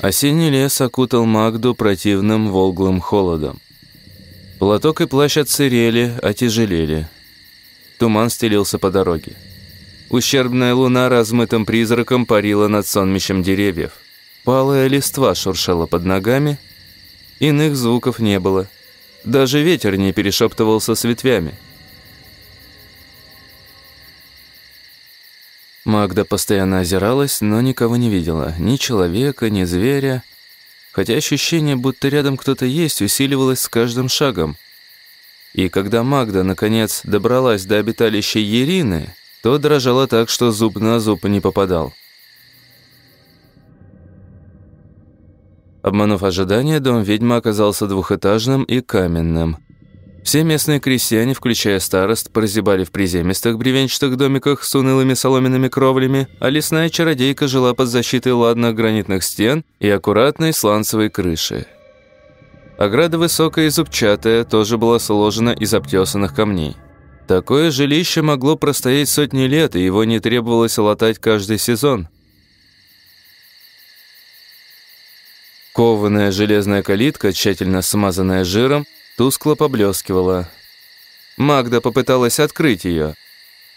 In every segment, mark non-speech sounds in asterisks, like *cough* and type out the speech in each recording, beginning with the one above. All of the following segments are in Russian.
Осенний лес окутал Магду противным волглым холодом. Платок и плащ отсырели, отяжелели. Туман стелился по дороге. Ущербная луна размытым призраком парила над сонмищем деревьев. Палая листва шуршала под ногами. Иных звуков не было. Даже ветер не перешептывался с ветвями. Магда постоянно озиралась, но никого не видела. Ни человека, ни зверя. Хотя ощущение, будто рядом кто-то есть, усиливалось с каждым шагом. И когда Магда, наконец, добралась до обиталища Ерины, то дрожала так, что зуб на зуб не попадал. Обманув ожидания, дом ведьмы оказался двухэтажным и каменным – все местные крестьяне, включая старост, прозябали в приземистых бревенчатых домиках с унылыми соломенными кровлями, а лесная чародейка жила под защитой ладных гранитных стен и аккуратной сланцевой крыши. Ограда высокая и зубчатая, тоже была сложена из обтесанных камней. Такое жилище могло простоять сотни лет, и его не требовалось латать каждый сезон. Кованая железная калитка, тщательно смазанная жиром, тускло поблескивала. Магда попыталась открыть ее.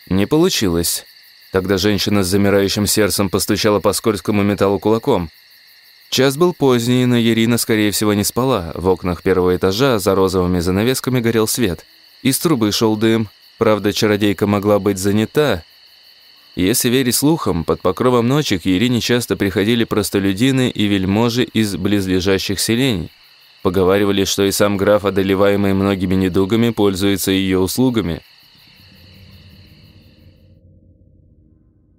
Не получилось. Тогда женщина с замирающим сердцем постучала по скользкому металлу кулаком. Час был поздний, но Ирина, скорее всего, не спала. В окнах первого этажа за розовыми занавесками горел свет. Из трубы шел дым. Правда, чародейка могла быть занята. Если верить слухам, под покровом ночи к Ирине часто приходили простолюдины и вельможи из близлежащих селений. Поговаривали, что и сам граф, одолеваемый многими недугами, пользуется ее услугами.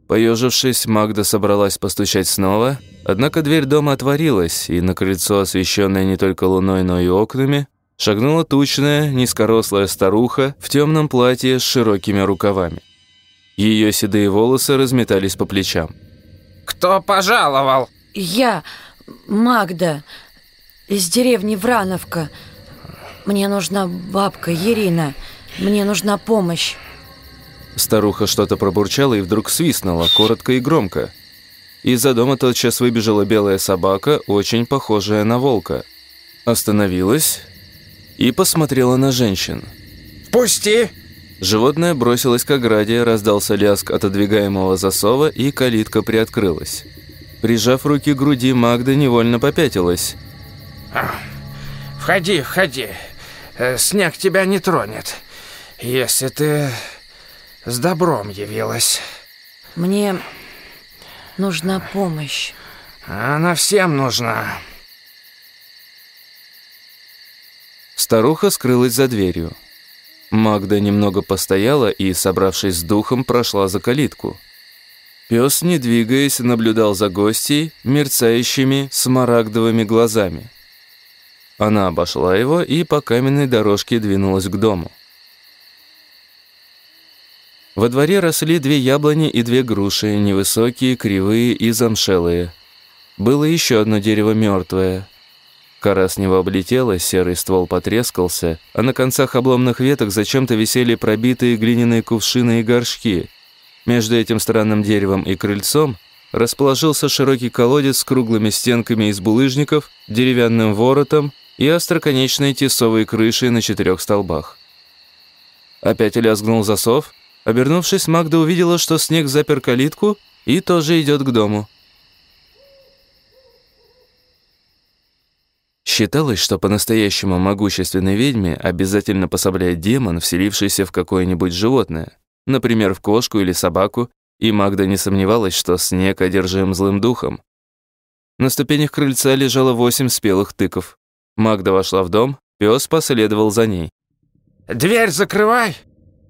Поежившись, Магда собралась постучать снова, однако дверь дома отворилась, и на крыльцо, освещенное не только луной, но и окнами, шагнула тучная, низкорослая старуха в темном платье с широкими рукавами. Ее седые волосы разметались по плечам. «Кто пожаловал?» «Я, Магда из деревни Врановка. Мне нужна бабка Ирина. Мне нужна помощь. Старуха что-то пробурчала и вдруг свистнула, коротко и громко. Из-за дома тотчас выбежала белая собака, очень похожая на волка. Остановилась и посмотрела на женщин. «Пусти!» Животное бросилось к ограде, раздался лязг отодвигаемого засова, и калитка приоткрылась. Прижав руки к груди, Магда невольно попятилась – Входи, входи. Э, снег тебя не тронет, если ты с добром явилась. Мне нужна помощь. Она всем нужна. Старуха скрылась за дверью. Магда немного постояла и, собравшись с духом, прошла за калитку. Пес, не двигаясь, наблюдал за гостей мерцающими смарагдовыми глазами. Она обошла его и по каменной дорожке двинулась к дому. Во дворе росли две яблони и две груши, невысокие, кривые и замшелые. Было еще одно дерево мертвое. Кора с него облетела, серый ствол потрескался, а на концах обломных веток зачем-то висели пробитые глиняные кувшины и горшки. Между этим странным деревом и крыльцом расположился широкий колодец с круглыми стенками из булыжников, деревянным воротом и остроконечной тесовой крышей на четырех столбах. Опять лязгнул засов. Обернувшись, Магда увидела, что снег запер калитку и тоже идет к дому. Считалось, что по-настоящему могущественной ведьме обязательно пособляет демон, вселившийся в какое-нибудь животное, например, в кошку или собаку, и Магда не сомневалась, что снег одержим злым духом. На ступенях крыльца лежало восемь спелых тыков. Магда вошла в дом, пес последовал за ней. «Дверь закрывай!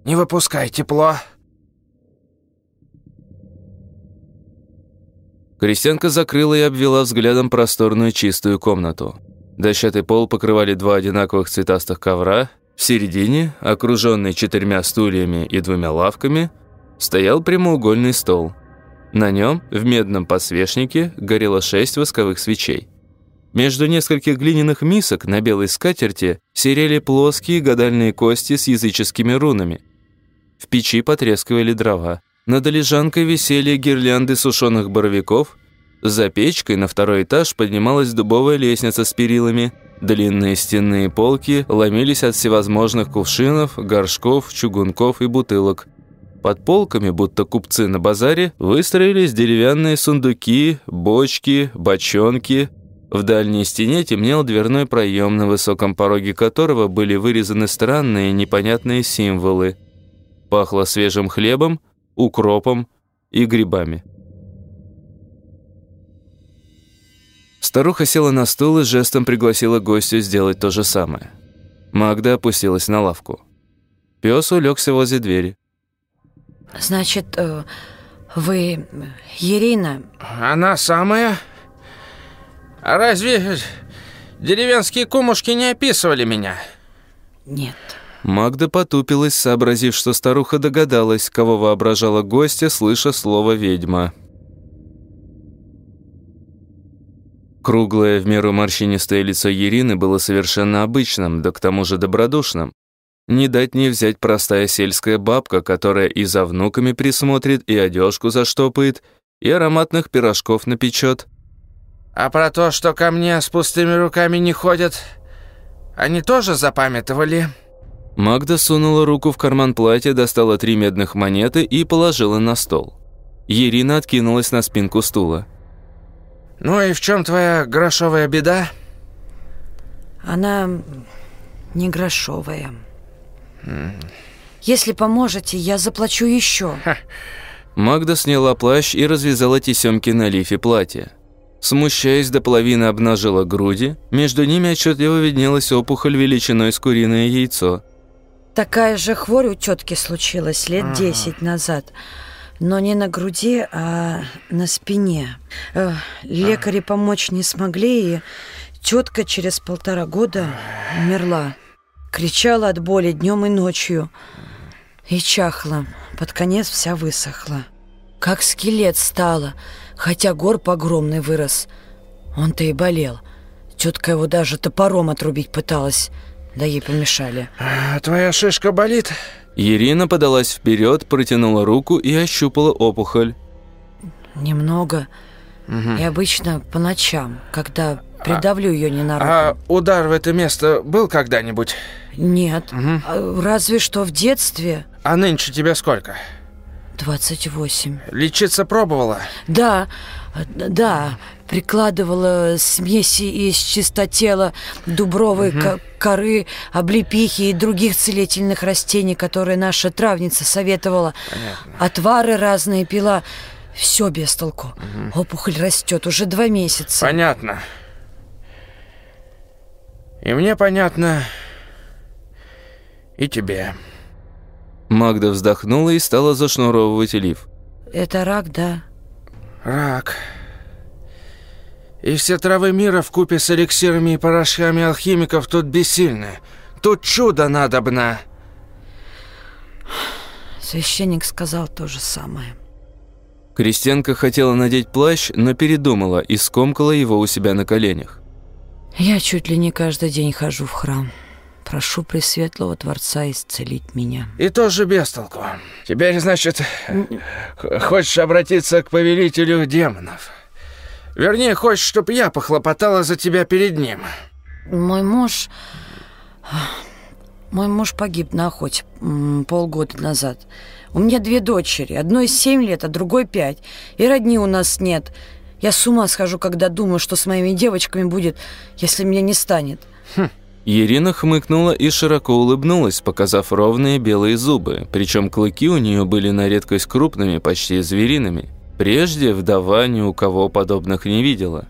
Не выпускай тепло!» Крестьянка закрыла и обвела взглядом просторную чистую комнату. Дощатый пол покрывали два одинаковых цветастых ковра. В середине, окруженный четырьмя стульями и двумя лавками, стоял прямоугольный стол. На нем, в медном подсвечнике, горело шесть восковых свечей. Между нескольких глиняных мисок на белой скатерти серели плоские гадальные кости с языческими рунами. В печи потрескивали дрова. Над лежанкой висели гирлянды сушеных боровиков, За печкой на второй этаж поднималась дубовая лестница с перилами. Длинные стенные полки ломились от всевозможных кувшинов, горшков, чугунков и бутылок. Под полками, будто купцы на базаре, выстроились деревянные сундуки, бочки, бочонки. В дальней стене темнел дверной проем, на высоком пороге которого были вырезаны странные непонятные символы. Пахло свежим хлебом, укропом и грибами. Старуха села на стул и жестом пригласила гостю сделать то же самое. Магда опустилась на лавку. Пес улегся возле двери. Значит, э, вы Ирина? Она самая? А разве деревенские кумушки не описывали меня? Нет. Магда потупилась, сообразив, что старуха догадалась, кого воображала гостья, слыша слово «ведьма». Круглое, в меру морщинистое лицо Ирины было совершенно обычным, да к тому же добродушным. Не дать не взять простая сельская бабка, которая и за внуками присмотрит, и одежку заштопает, и ароматных пирожков напечет. А про то, что ко мне с пустыми руками не ходят, они тоже запамятовали? Магда сунула руку в карман платья, достала три медных монеты и положила на стол. Ирина откинулась на спинку стула. Ну и в чем твоя грошовая беда? Она не грошовая. Если поможете, я заплачу еще. Магда сняла плащ и развязала тесемки на лифе платья. Смущаясь до половины обнажила груди, между ними отчетливо виднелась опухоль величиной с куриное яйцо. Такая же хворь у тетки случилась лет десять назад – но не на груди, а на спине. Э, лекари помочь не смогли, и тетка через полтора года умерла. Кричала от боли днем и ночью. И чахла. Под конец вся высохла. Как скелет стала, хотя горб огромный вырос. Он-то и болел. Тетка его даже топором отрубить пыталась, да ей помешали. А твоя шишка болит? Ирина подалась вперед, протянула руку и ощупала опухоль. Немного. Угу. И обычно по ночам, когда придавлю а, ее ненароком. А удар в это место был когда-нибудь? Нет. Угу. Разве что в детстве. А нынче тебе сколько? 28. Лечиться пробовала? Да, да. Прикладывала смеси из чистотела, дубровой угу. коры, облепихи и других целительных растений, которые наша травница советовала. Понятно. Отвары разные пила. Все без толку. Угу. Опухоль растет уже два месяца. Понятно. И мне понятно, и тебе. Магда вздохнула и стала зашнуровывать лиф. Это рак, да? Рак. И все травы мира в купе с эликсирами и порошками алхимиков тут бессильны. Тут чудо надобно. Священник сказал то же самое. Крестьянка хотела надеть плащ, но передумала и скомкала его у себя на коленях. Я чуть ли не каждый день хожу в храм. Прошу Пресветлого Творца исцелить меня. И тоже без толку. Теперь, значит, хочешь обратиться к повелителю демонов. Вернее, хочешь, чтобы я похлопотала за тебя перед ним. Мой муж... Мой муж погиб на охоте полгода назад. У меня две дочери. Одной семь лет, а другой пять. И родни у нас нет. Я с ума схожу, когда думаю, что с моими девочками будет, если меня не станет. Хм. Ирина хмыкнула и широко улыбнулась, показав ровные белые зубы, причем клыки у нее были на редкость крупными, почти звериными. Прежде вдова ни у кого подобных не видела.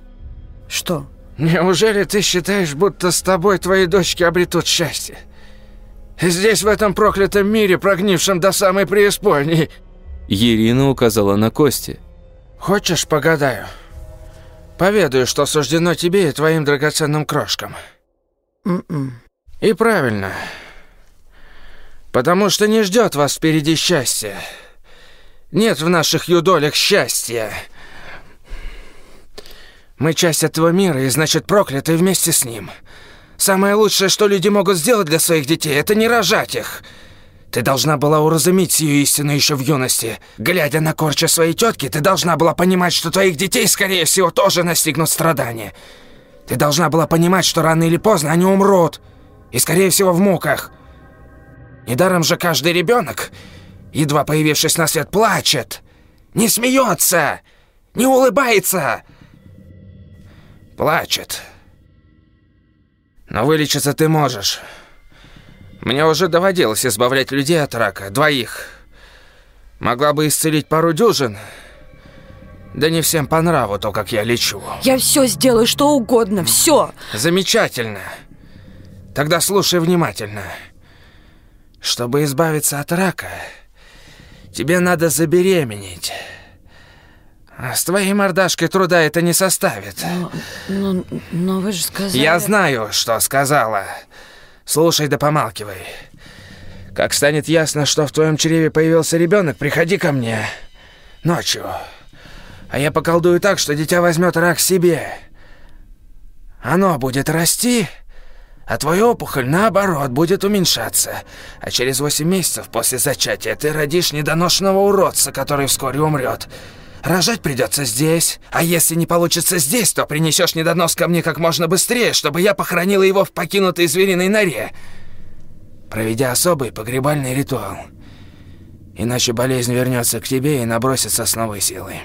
Что? Неужели ты считаешь, будто с тобой твои дочки обретут счастье? Здесь, в этом проклятом мире, прогнившем до самой преисподней. Ирина указала на кости. Хочешь, погадаю? Поведаю, что суждено тебе и твоим драгоценным крошкам. -mm. И правильно. Потому что не ждет вас впереди счастья. Нет в наших юдолях счастья. Мы часть этого мира и, значит, прокляты вместе с ним. Самое лучшее, что люди могут сделать для своих детей, это не рожать их. Ты должна была уразуметь сию истину еще в юности. Глядя на корча своей тетки, ты должна была понимать, что твоих детей, скорее всего, тоже настигнут страдания. Ты должна была понимать, что рано или поздно они умрут. И, скорее всего, в муках. Недаром же каждый ребенок, едва появившись на свет, плачет. Не смеется, не улыбается. Плачет. Но вылечиться ты можешь. Мне уже доводилось избавлять людей от рака, двоих. Могла бы исцелить пару дюжин. Да не всем по нраву то, как я лечу. Я все сделаю, что угодно, все. Замечательно. Тогда слушай внимательно. Чтобы избавиться от рака, тебе надо забеременеть. А с твоей мордашкой труда это не составит. Но, но, но вы же сказали... Я знаю, что сказала. Слушай да помалкивай. Как станет ясно, что в твоем чреве появился ребенок, приходи ко мне. Ночью. А я поколдую так, что дитя возьмет рак себе. Оно будет расти, а твоя опухоль, наоборот, будет уменьшаться. А через восемь месяцев после зачатия ты родишь недоношенного уродца, который вскоре умрет. Рожать придется здесь, а если не получится здесь, то принесешь недонос ко мне как можно быстрее, чтобы я похоронила его в покинутой звериной норе, проведя особый погребальный ритуал. Иначе болезнь вернется к тебе и набросится с новой силой.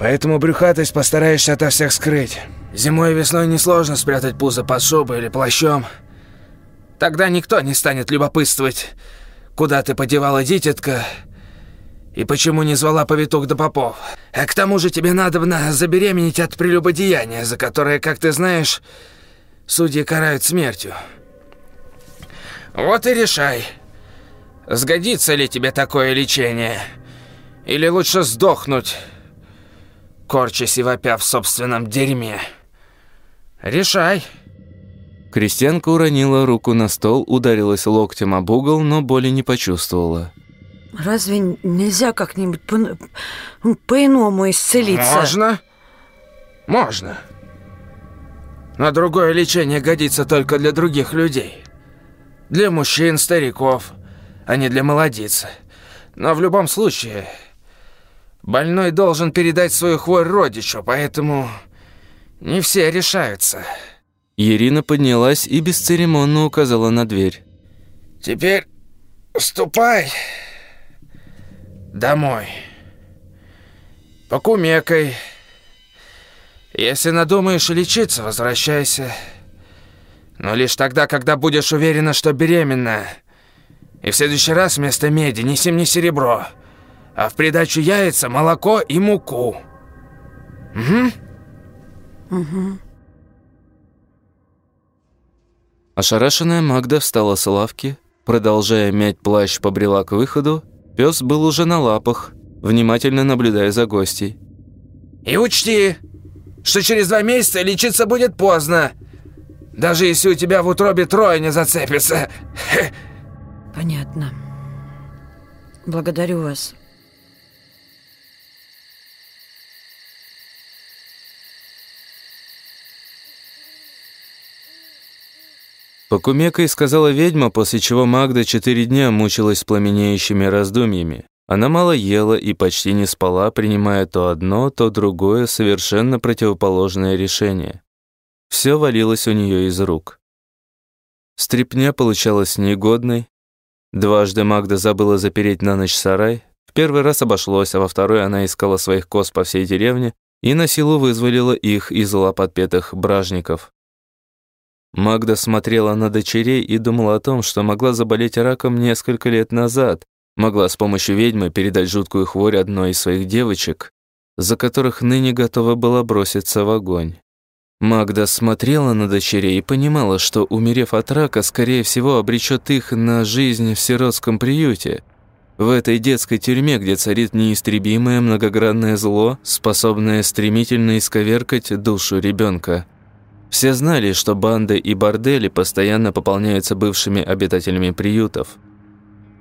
Поэтому брюхатость постараешься ото всех скрыть. Зимой и весной несложно спрятать пузо под шубой или плащом. Тогда никто не станет любопытствовать, куда ты подевала дитятка, и почему не звала повитух да попов? А к тому же тебе надо забеременеть от прелюбодеяния, за которое, как ты знаешь, судьи карают смертью. Вот и решай, сгодится ли тебе такое лечение, или лучше сдохнуть, корчась и вопя в собственном дерьме. Решай. Крестьянка уронила руку на стол, ударилась локтем об угол, но боли не почувствовала. Разве нельзя как-нибудь по- по-иному исцелиться? Можно. Можно. Но другое лечение годится только для других людей. Для мужчин, стариков, а не для молодиц. Но в любом случае, больной должен передать свою хворь родичу, поэтому не все решаются. Ирина поднялась и бесцеремонно указала на дверь. Теперь ступай домой. Покумекай. Если надумаешь лечиться, возвращайся. Но лишь тогда, когда будешь уверена, что беременна. И в следующий раз вместо меди неси мне серебро, а в придачу яйца, молоко и муку. Угу. Угу. Ошарашенная Магда встала с лавки, продолжая мять плащ, побрела к выходу Пес был уже на лапах, внимательно наблюдая за гостей. «И учти, что через два месяца лечиться будет поздно, даже если у тебя в утробе трое не зацепится». *laughs* Понятно. Благодарю вас. Покумекой сказала ведьма, после чего Магда четыре дня мучилась пламенеющими раздумьями. Она мало ела и почти не спала, принимая то одно, то другое совершенно противоположное решение. Все валилось у нее из рук. Стрепня получалась негодной. Дважды Магда забыла запереть на ночь сарай. В первый раз обошлось, а во второй она искала своих коз по всей деревне и на силу вызволила их из лап отпетых бражников. Магда смотрела на дочерей и думала о том, что могла заболеть раком несколько лет назад, могла с помощью ведьмы передать жуткую хворь одной из своих девочек, за которых ныне готова была броситься в огонь. Магда смотрела на дочерей и понимала, что, умерев от рака, скорее всего, обречет их на жизнь в сиротском приюте, в этой детской тюрьме, где царит неистребимое многогранное зло, способное стремительно исковеркать душу ребенка. Все знали, что банды и бордели постоянно пополняются бывшими обитателями приютов.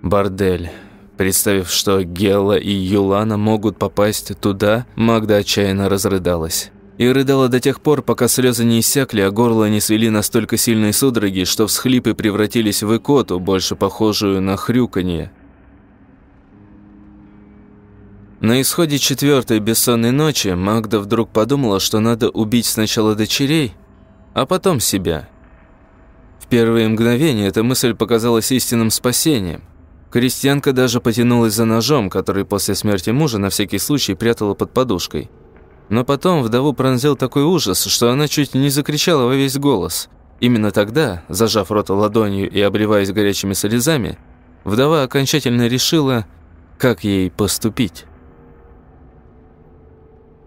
Бордель. Представив, что Гелла и Юлана могут попасть туда, Магда отчаянно разрыдалась. и рыдала до тех пор, пока слезы не иссякли, а горло не свели настолько сильные судороги, что всхлипы превратились в икоту, больше похожую на хрюканье. На исходе четвертой бессонной ночи Магда вдруг подумала, что надо убить сначала дочерей, а потом себя. В первые мгновения эта мысль показалась истинным спасением. Крестьянка даже потянулась за ножом, который после смерти мужа на всякий случай прятала под подушкой. Но потом вдову пронзил такой ужас, что она чуть не закричала во весь голос. Именно тогда, зажав рот ладонью и обливаясь горячими слезами, вдова окончательно решила, как ей поступить.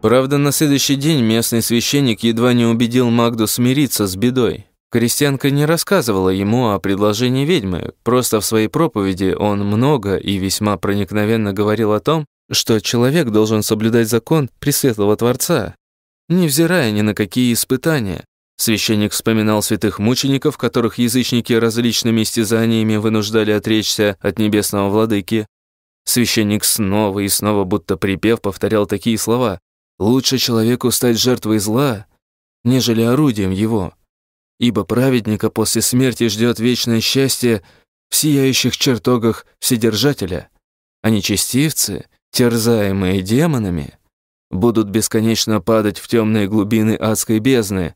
Правда, на следующий день местный священник едва не убедил Магду смириться с бедой. Крестьянка не рассказывала ему о предложении ведьмы, просто в своей проповеди он много и весьма проникновенно говорил о том, что человек должен соблюдать закон Пресветлого Творца, невзирая ни на какие испытания. Священник вспоминал святых мучеников, которых язычники различными истязаниями вынуждали отречься от небесного владыки. Священник снова и снова, будто припев, повторял такие слова «Лучше человеку стать жертвой зла, нежели орудием его, ибо праведника после смерти ждет вечное счастье в сияющих чертогах Вседержателя, а нечестивцы терзаемые демонами, будут бесконечно падать в темные глубины адской бездны.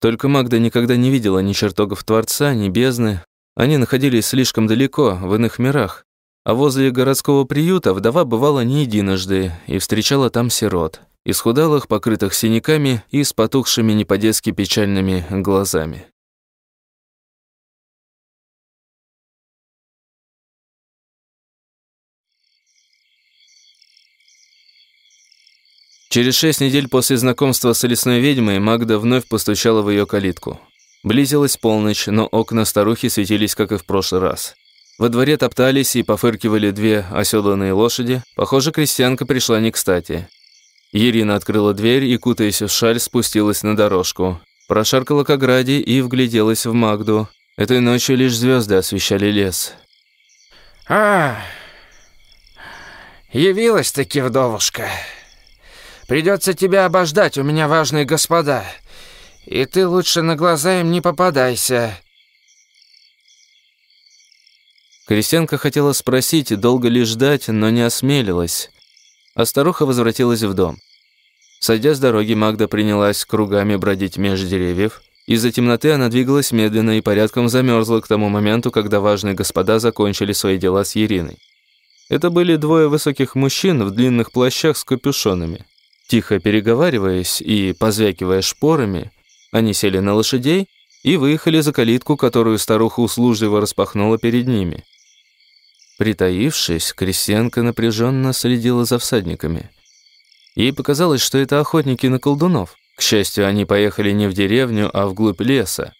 Только Магда никогда не видела ни чертогов Творца, ни бездны. Они находились слишком далеко, в иных мирах. А возле городского приюта вдова бывала не единожды и встречала там сирот, исхудалых, покрытых синяками и с потухшими не по-детски печальными глазами. Через шесть недель после знакомства с лесной ведьмой Магда вновь постучала в ее калитку. Близилась полночь, но окна старухи светились, как и в прошлый раз. Во дворе топтались и пофыркивали две оседланные лошади. Похоже, крестьянка пришла не кстати. Ирина открыла дверь и, кутаясь в шаль, спустилась на дорожку. Прошаркала к ограде и вгляделась в Магду. Этой ночью лишь звезды освещали лес. «А, явилась-таки вдовушка!» Придется тебя обождать, у меня важные господа. И ты лучше на глаза им не попадайся». Крестьянка хотела спросить, долго ли ждать, но не осмелилась. А старуха возвратилась в дом. Сойдя с дороги, Магда принялась кругами бродить меж деревьев. Из-за темноты она двигалась медленно и порядком замерзла к тому моменту, когда важные господа закончили свои дела с Ериной. Это были двое высоких мужчин в длинных плащах с капюшонами. Тихо переговариваясь и позвякивая шпорами, они сели на лошадей и выехали за калитку, которую старуха услужливо распахнула перед ними. Притаившись, крестьянка напряженно следила за всадниками. Ей показалось, что это охотники на колдунов. К счастью, они поехали не в деревню, а вглубь леса.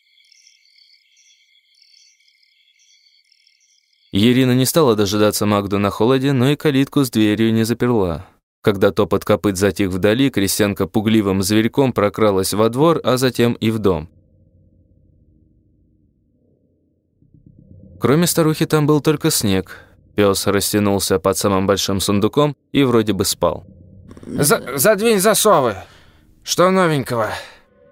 Ирина не стала дожидаться Магду на холоде, но и калитку с дверью не заперла. Когда топот копыт затих вдали, крестьянка пугливым зверьком прокралась во двор, а затем и в дом. Кроме старухи там был только снег. Пес растянулся под самым большим сундуком и вроде бы спал. За «Задвинь засовы! Что новенького?»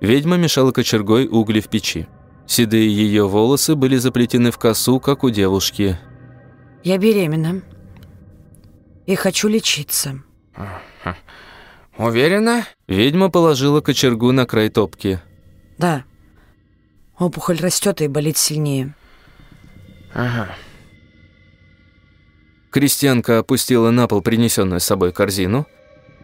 Ведьма мешала кочергой угли в печи. Седые ее волосы были заплетены в косу, как у девушки. «Я беременна и хочу лечиться». Уверена? Ведьма положила кочергу на край топки. Да. Опухоль растет и болит сильнее. Ага. Крестьянка опустила на пол принесенную с собой корзину.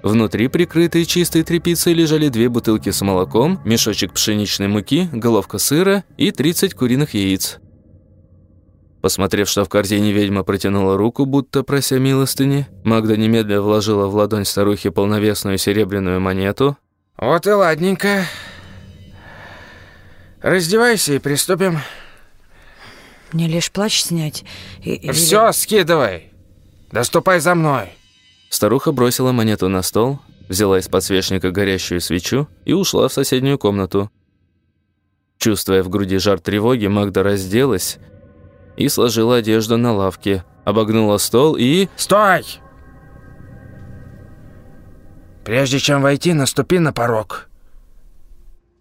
Внутри, прикрытые чистой тряпицей, лежали две бутылки с молоком, мешочек пшеничной муки, головка сыра и 30 куриных яиц. Посмотрев, что в корзине ведьма протянула руку, будто прося милостыни, Магда немедленно вложила в ладонь старухи полновесную серебряную монету. «Вот и ладненько. Раздевайся и приступим». Мне лишь плащ снять и... Все, скидывай. Доступай за мной. Старуха бросила монету на стол, взяла из подсвечника горящую свечу и ушла в соседнюю комнату. Чувствуя в груди жар тревоги, Магда разделась и сложила одежду на лавке, обогнула стол и... «Стой!» Прежде чем войти, наступи на порог.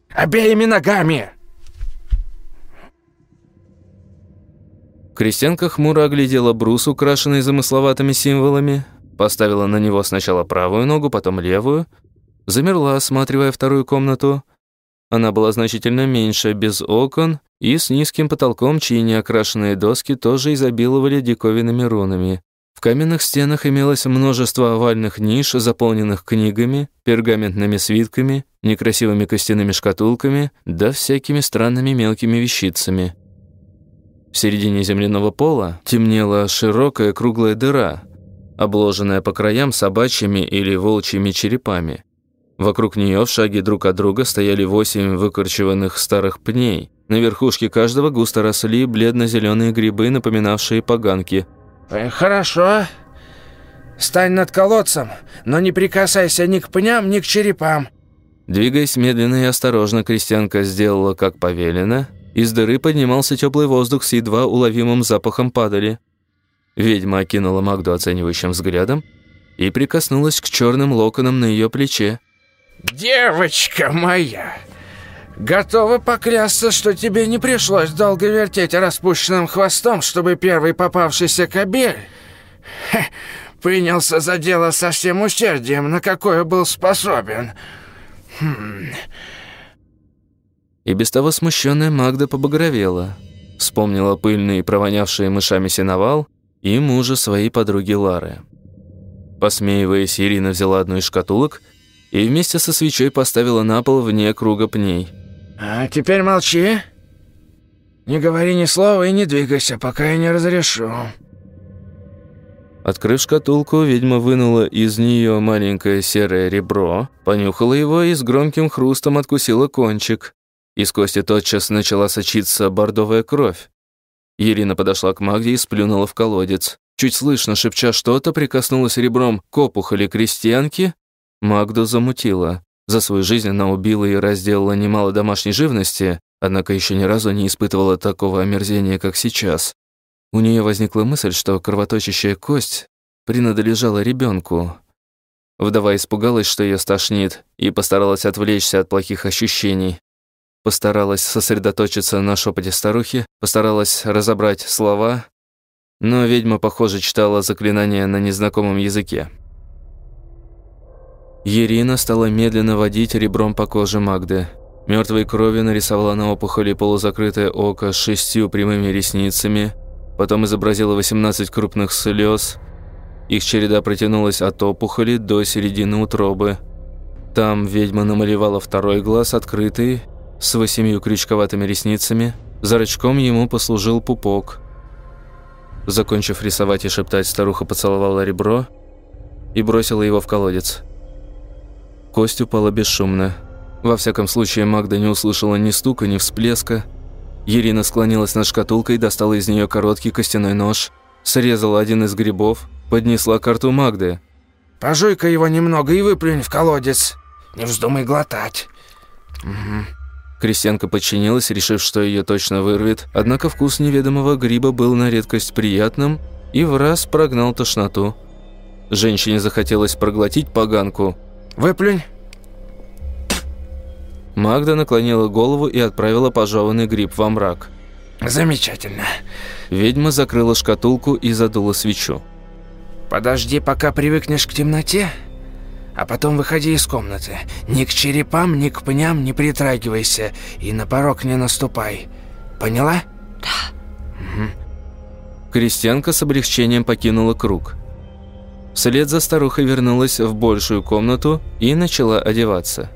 Обеими ногами!» Крестьянка хмуро оглядела брус, украшенный замысловатыми символами, поставила на него сначала правую ногу, потом левую, замерла, осматривая вторую комнату. Она была значительно меньше, без окон и с низким потолком, чьи неокрашенные доски тоже изобиловали диковинными рунами. В каменных стенах имелось множество овальных ниш, заполненных книгами, пергаментными свитками, некрасивыми костяными шкатулками, да всякими странными мелкими вещицами. В середине земляного пола темнела широкая круглая дыра, обложенная по краям собачьими или волчьими черепами. Вокруг нее в шаге друг от друга стояли восемь выкорчеванных старых пней. На верхушке каждого густо росли бледно-зеленые грибы, напоминавшие поганки. Э, «Хорошо. Стань над колодцем, но не прикасайся ни к пням, ни к черепам». Двигаясь медленно и осторожно, крестьянка сделала, как повелено, из дыры поднимался теплый воздух с едва уловимым запахом падали. Ведьма окинула Магду оценивающим взглядом и прикоснулась к черным локонам на ее плече. «Девочка моя, готова поклясться, что тебе не пришлось долго вертеть распущенным хвостом, чтобы первый попавшийся кобель принялся за дело со всем усердием, на какое был способен. Хм, и без того смущенная Магда побагровела. Вспомнила пыльный и провонявший мышами сеновал и мужа своей подруги Лары. Посмеиваясь, Ирина взяла одну из шкатулок и вместе со свечой поставила на пол вне круга пней. «А теперь молчи. Не говори ни слова и не двигайся, пока я не разрешу». Открыв шкатулку, ведьма вынула из нее маленькое серое ребро, понюхала его и с громким хрустом откусила кончик. Из кости тотчас начала сочиться бордовая кровь. Ирина подошла к Магде и сплюнула в колодец. Чуть слышно, шепча что-то, прикоснулась ребром к опухоли крестьянки. Магду замутила. За свою жизнь она убила и разделала немало домашней живности, однако еще ни разу не испытывала такого омерзения, как сейчас. У нее возникла мысль, что кровоточащая кость принадлежала ребенку. Вдова испугалась, что ее стошнит, и постаралась отвлечься от плохих ощущений. Постаралась сосредоточиться на шепоте старухи, постаралась разобрать слова, но ведьма, похоже, читала заклинания на незнакомом языке. Ирина стала медленно водить ребром по коже Магды. Мертвой кровью нарисовала на опухоли полузакрытое око с шестью прямыми ресницами, потом изобразила 18 крупных слез. Их череда протянулась от опухоли до середины утробы. Там ведьма намалевала второй глаз, открытый, с восемью крючковатыми ресницами. Зрачком ему послужил пупок. Закончив рисовать и шептать, старуха поцеловала ребро и бросила его в колодец. Кость упала бесшумно. Во всяком случае, Магда не услышала ни стука, ни всплеска. Ирина склонилась над шкатулкой, достала из нее короткий костяной нож, срезала один из грибов, поднесла карту Магды. «Пожуй-ка его немного и выплюнь в колодец. Не вздумай глотать». «Угу». Крестьянка подчинилась, решив, что ее точно вырвет, однако вкус неведомого гриба был на редкость приятным и в раз прогнал тошноту. Женщине захотелось проглотить поганку. «Выплюнь!» Магда наклонила голову и отправила пожеванный гриб во мрак. «Замечательно!» Ведьма закрыла шкатулку и задула свечу. «Подожди, пока привыкнешь к темноте, а потом выходи из комнаты. Ни к черепам, ни к пням не притрагивайся и на порог не наступай. Поняла? Да. Угу. Крестьянка с облегчением покинула круг. Вслед за старухой вернулась в большую комнату и начала одеваться.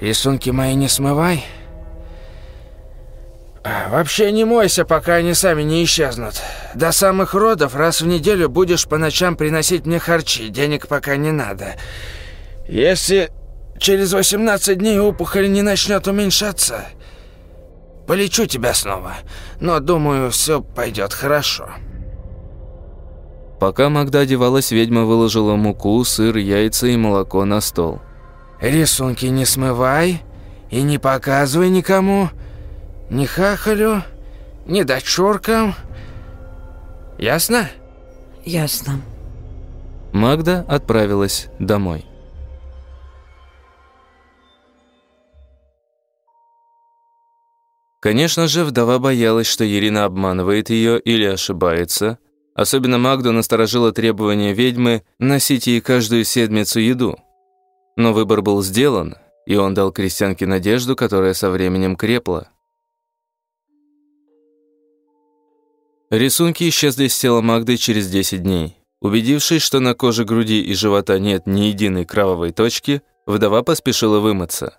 «Рисунки мои не смывай. Вообще не мойся, пока они сами не исчезнут. До самых родов раз в неделю будешь по ночам приносить мне харчи, денег пока не надо. Если через 18 дней опухоль не начнет уменьшаться, полечу тебя снова. Но, думаю, все пойдет хорошо». Пока Магда одевалась, ведьма выложила муку, сыр, яйца и молоко на стол. «Рисунки не смывай и не показывай никому, ни хахалю, ни дочуркам. Ясно? Ясно. Магда отправилась домой. Конечно же, вдова боялась, что Ирина обманывает ее или ошибается. Особенно Магду насторожило требование ведьмы носить ей каждую седмицу еду. Но выбор был сделан, и он дал крестьянке надежду, которая со временем крепла. Рисунки исчезли с тела Магды через 10 дней. Убедившись, что на коже груди и живота нет ни единой кровавой точки, вдова поспешила вымыться.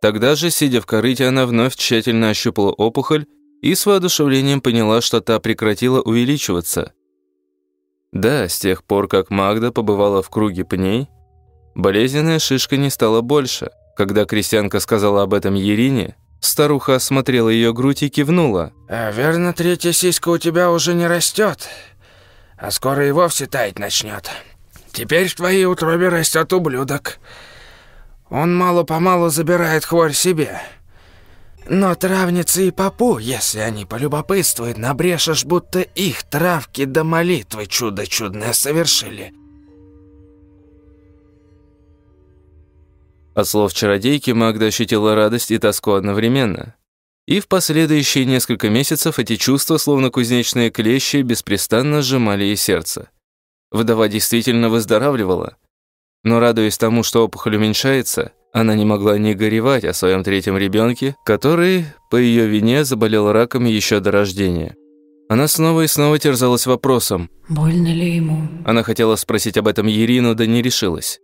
Тогда же, сидя в корыте, она вновь тщательно ощупала опухоль и с воодушевлением поняла, что та прекратила увеличиваться. Да, с тех пор, как Магда побывала в круге пней, болезненная шишка не стала больше. Когда крестьянка сказала об этом Ерине, Старуха осмотрела ее грудь и кивнула. «Верно, третья сиська у тебя уже не растет, а скоро и вовсе таять начнет. Теперь в твоей утробе растет ублюдок. Он мало-помалу забирает хворь себе. Но травницы и попу, если они полюбопытствуют, набрешешь, будто их травки до молитвы чудо чудное совершили». От слов чародейки Магда ощутила радость и тоску одновременно. И в последующие несколько месяцев эти чувства, словно кузнечные клещи, беспрестанно сжимали ей сердце. Вдова действительно выздоравливала. Но радуясь тому, что опухоль уменьшается, она не могла не горевать о своем третьем ребенке, который, по ее вине, заболел раком еще до рождения. Она снова и снова терзалась вопросом. «Больно ли ему?» Она хотела спросить об этом Ирину, да не решилась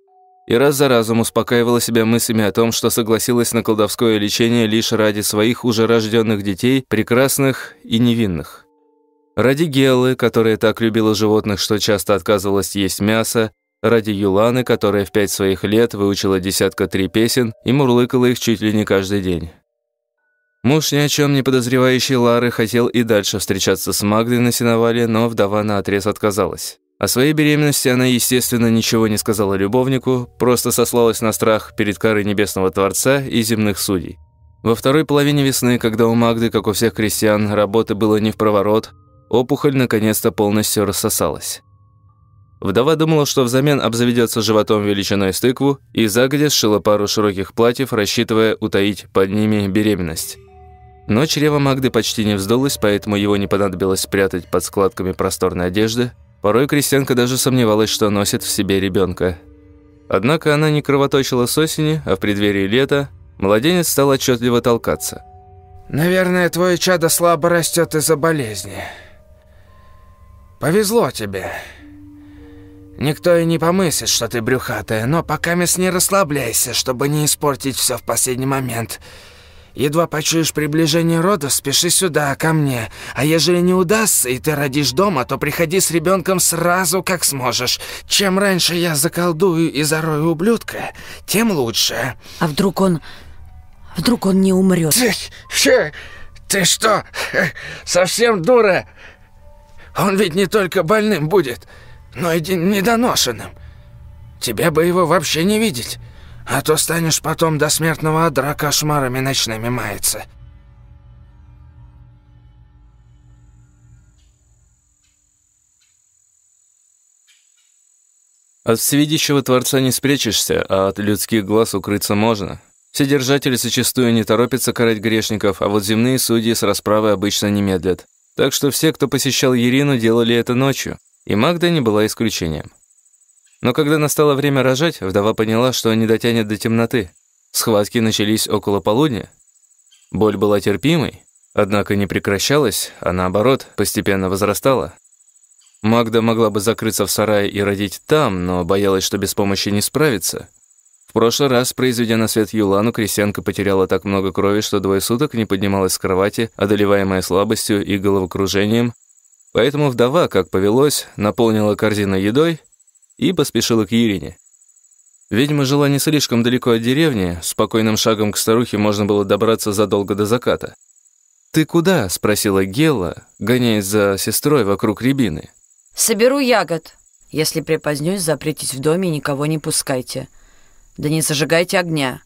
и раз за разом успокаивала себя мыслями о том, что согласилась на колдовское лечение лишь ради своих уже рожденных детей, прекрасных и невинных. Ради Геллы, которая так любила животных, что часто отказывалась есть мясо, ради Юланы, которая в пять своих лет выучила десятка три песен и мурлыкала их чуть ли не каждый день. Муж, ни о чем не подозревающий Лары, хотел и дальше встречаться с Магдой на сеновале, но вдова наотрез отказалась. О своей беременности она, естественно, ничего не сказала любовнику, просто сослалась на страх перед карой Небесного Творца и земных судей. Во второй половине весны, когда у Магды, как у всех крестьян, работы было не в проворот, опухоль наконец-то полностью рассосалась. Вдова думала, что взамен обзаведется животом величиной с тыкву и загодя сшила пару широких платьев, рассчитывая утаить под ними беременность. Но чрево Магды почти не вздулось, поэтому его не понадобилось спрятать под складками просторной одежды, Порой крестьянка даже сомневалась, что носит в себе ребенка. Однако она не кровоточила с осени, а в преддверии лета младенец стал отчетливо толкаться. «Наверное, твое чадо слабо растет из-за болезни. Повезло тебе. Никто и не помыслит, что ты брюхатая, но пока мисс не расслабляйся, чтобы не испортить все в последний момент». Едва почуешь приближение рода, спеши сюда, ко мне. А ежели не удастся, и ты родишь дома, то приходи с ребенком сразу, как сможешь. Чем раньше я заколдую и зарою ублюдка, тем лучше. А вдруг он... Вдруг он не умрет? Ты, ты, ты что, *laughs* совсем дура? Он ведь не только больным будет, но и недоношенным. Тебе бы его вообще не видеть. А то станешь потом до смертного одра кошмарами ночными маяться. От всевидящего Творца не спрячешься, а от людских глаз укрыться можно. Вседержатели зачастую не торопятся карать грешников, а вот земные судьи с расправой обычно не медлят. Так что все, кто посещал Ирину, делали это ночью, и Магда не была исключением. Но когда настало время рожать, вдова поняла, что не дотянет до темноты. Схватки начались около полудня. Боль была терпимой, однако не прекращалась, а наоборот, постепенно возрастала. Магда могла бы закрыться в сарае и родить там, но боялась, что без помощи не справится. В прошлый раз, произведя на свет Юлану, крестьянка потеряла так много крови, что двое суток не поднималась с кровати, одолеваемая слабостью и головокружением. Поэтому вдова, как повелось, наполнила корзину едой и поспешила к Ирине. Ведьма жила не слишком далеко от деревни, спокойным шагом к старухе можно было добраться задолго до заката. «Ты куда?» – спросила Гела, гоняясь за сестрой вокруг рябины. «Соберу ягод. Если припозднюсь, запритесь в доме и никого не пускайте. Да не зажигайте огня.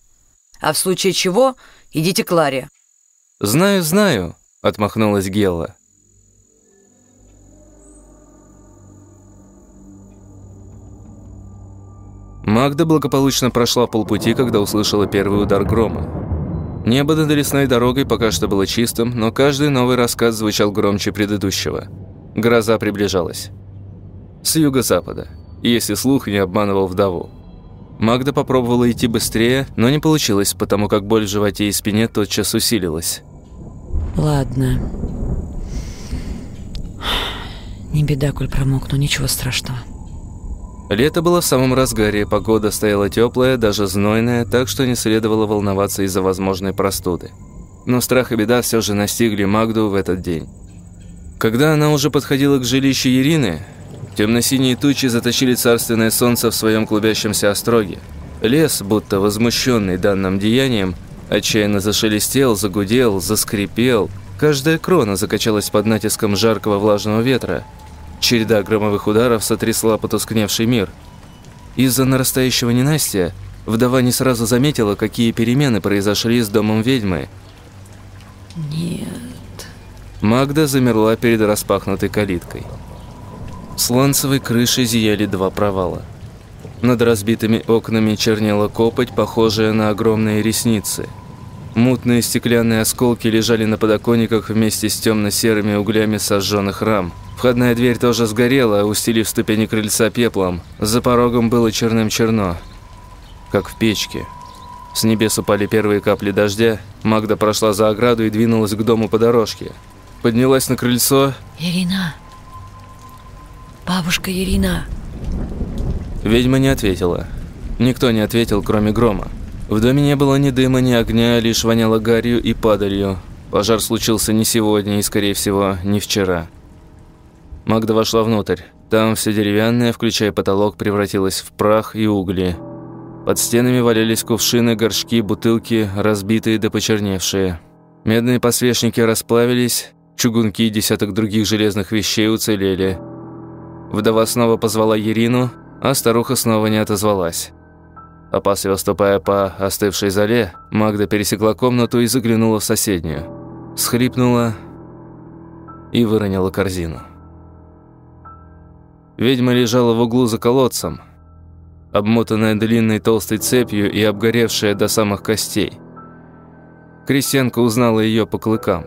А в случае чего, идите к Ларе». «Знаю, знаю», – отмахнулась Гела. Магда благополучно прошла полпути, когда услышала первый удар грома. Небо над лесной дорогой пока что было чистым, но каждый новый рассказ звучал громче предыдущего. Гроза приближалась. С юго-запада, если слух не обманывал вдову. Магда попробовала идти быстрее, но не получилось, потому как боль в животе и спине тотчас усилилась. Ладно. Не беда, коль промокну, ничего страшного. Лето было в самом разгаре, погода стояла теплая, даже знойная, так что не следовало волноваться из-за возможной простуды. Но страх и беда все же настигли Магду в этот день. Когда она уже подходила к жилищу Ирины, темно-синие тучи заточили царственное солнце в своем клубящемся остроге. Лес, будто возмущенный данным деянием, отчаянно зашелестел, загудел, заскрипел. Каждая крона закачалась под натиском жаркого влажного ветра – Череда громовых ударов сотрясла потускневший мир. Из-за нарастающего ненастья вдова не сразу заметила, какие перемены произошли с домом ведьмы. Нет. Магда замерла перед распахнутой калиткой. С ланцевой крышей зияли два провала. Над разбитыми окнами чернела копоть, похожая на огромные ресницы. Мутные стеклянные осколки лежали на подоконниках вместе с темно-серыми углями сожженных рам – Входная дверь тоже сгорела, устелив ступени крыльца пеплом. За порогом было черным-черно, как в печке. С небес упали первые капли дождя. Магда прошла за ограду и двинулась к дому по дорожке. Поднялась на крыльцо. «Ирина! Бабушка Ирина!» Ведьма не ответила. Никто не ответил, кроме грома. В доме не было ни дыма, ни огня, лишь воняло гарью и падалью. Пожар случился не сегодня и, скорее всего, не вчера. Магда вошла внутрь. Там все деревянное, включая потолок, превратилось в прах и угли. Под стенами валялись кувшины, горшки, бутылки, разбитые да почерневшие. Медные посвечники расплавились, чугунки и десяток других железных вещей уцелели. Вдова снова позвала Ерину, а старуха снова не отозвалась. Опасливо ступая по остывшей зале, Магда пересекла комнату и заглянула в соседнюю. Схлипнула и выронила корзину. Ведьма лежала в углу за колодцем, обмотанная длинной толстой цепью и обгоревшая до самых костей. Крестьянка узнала ее по клыкам.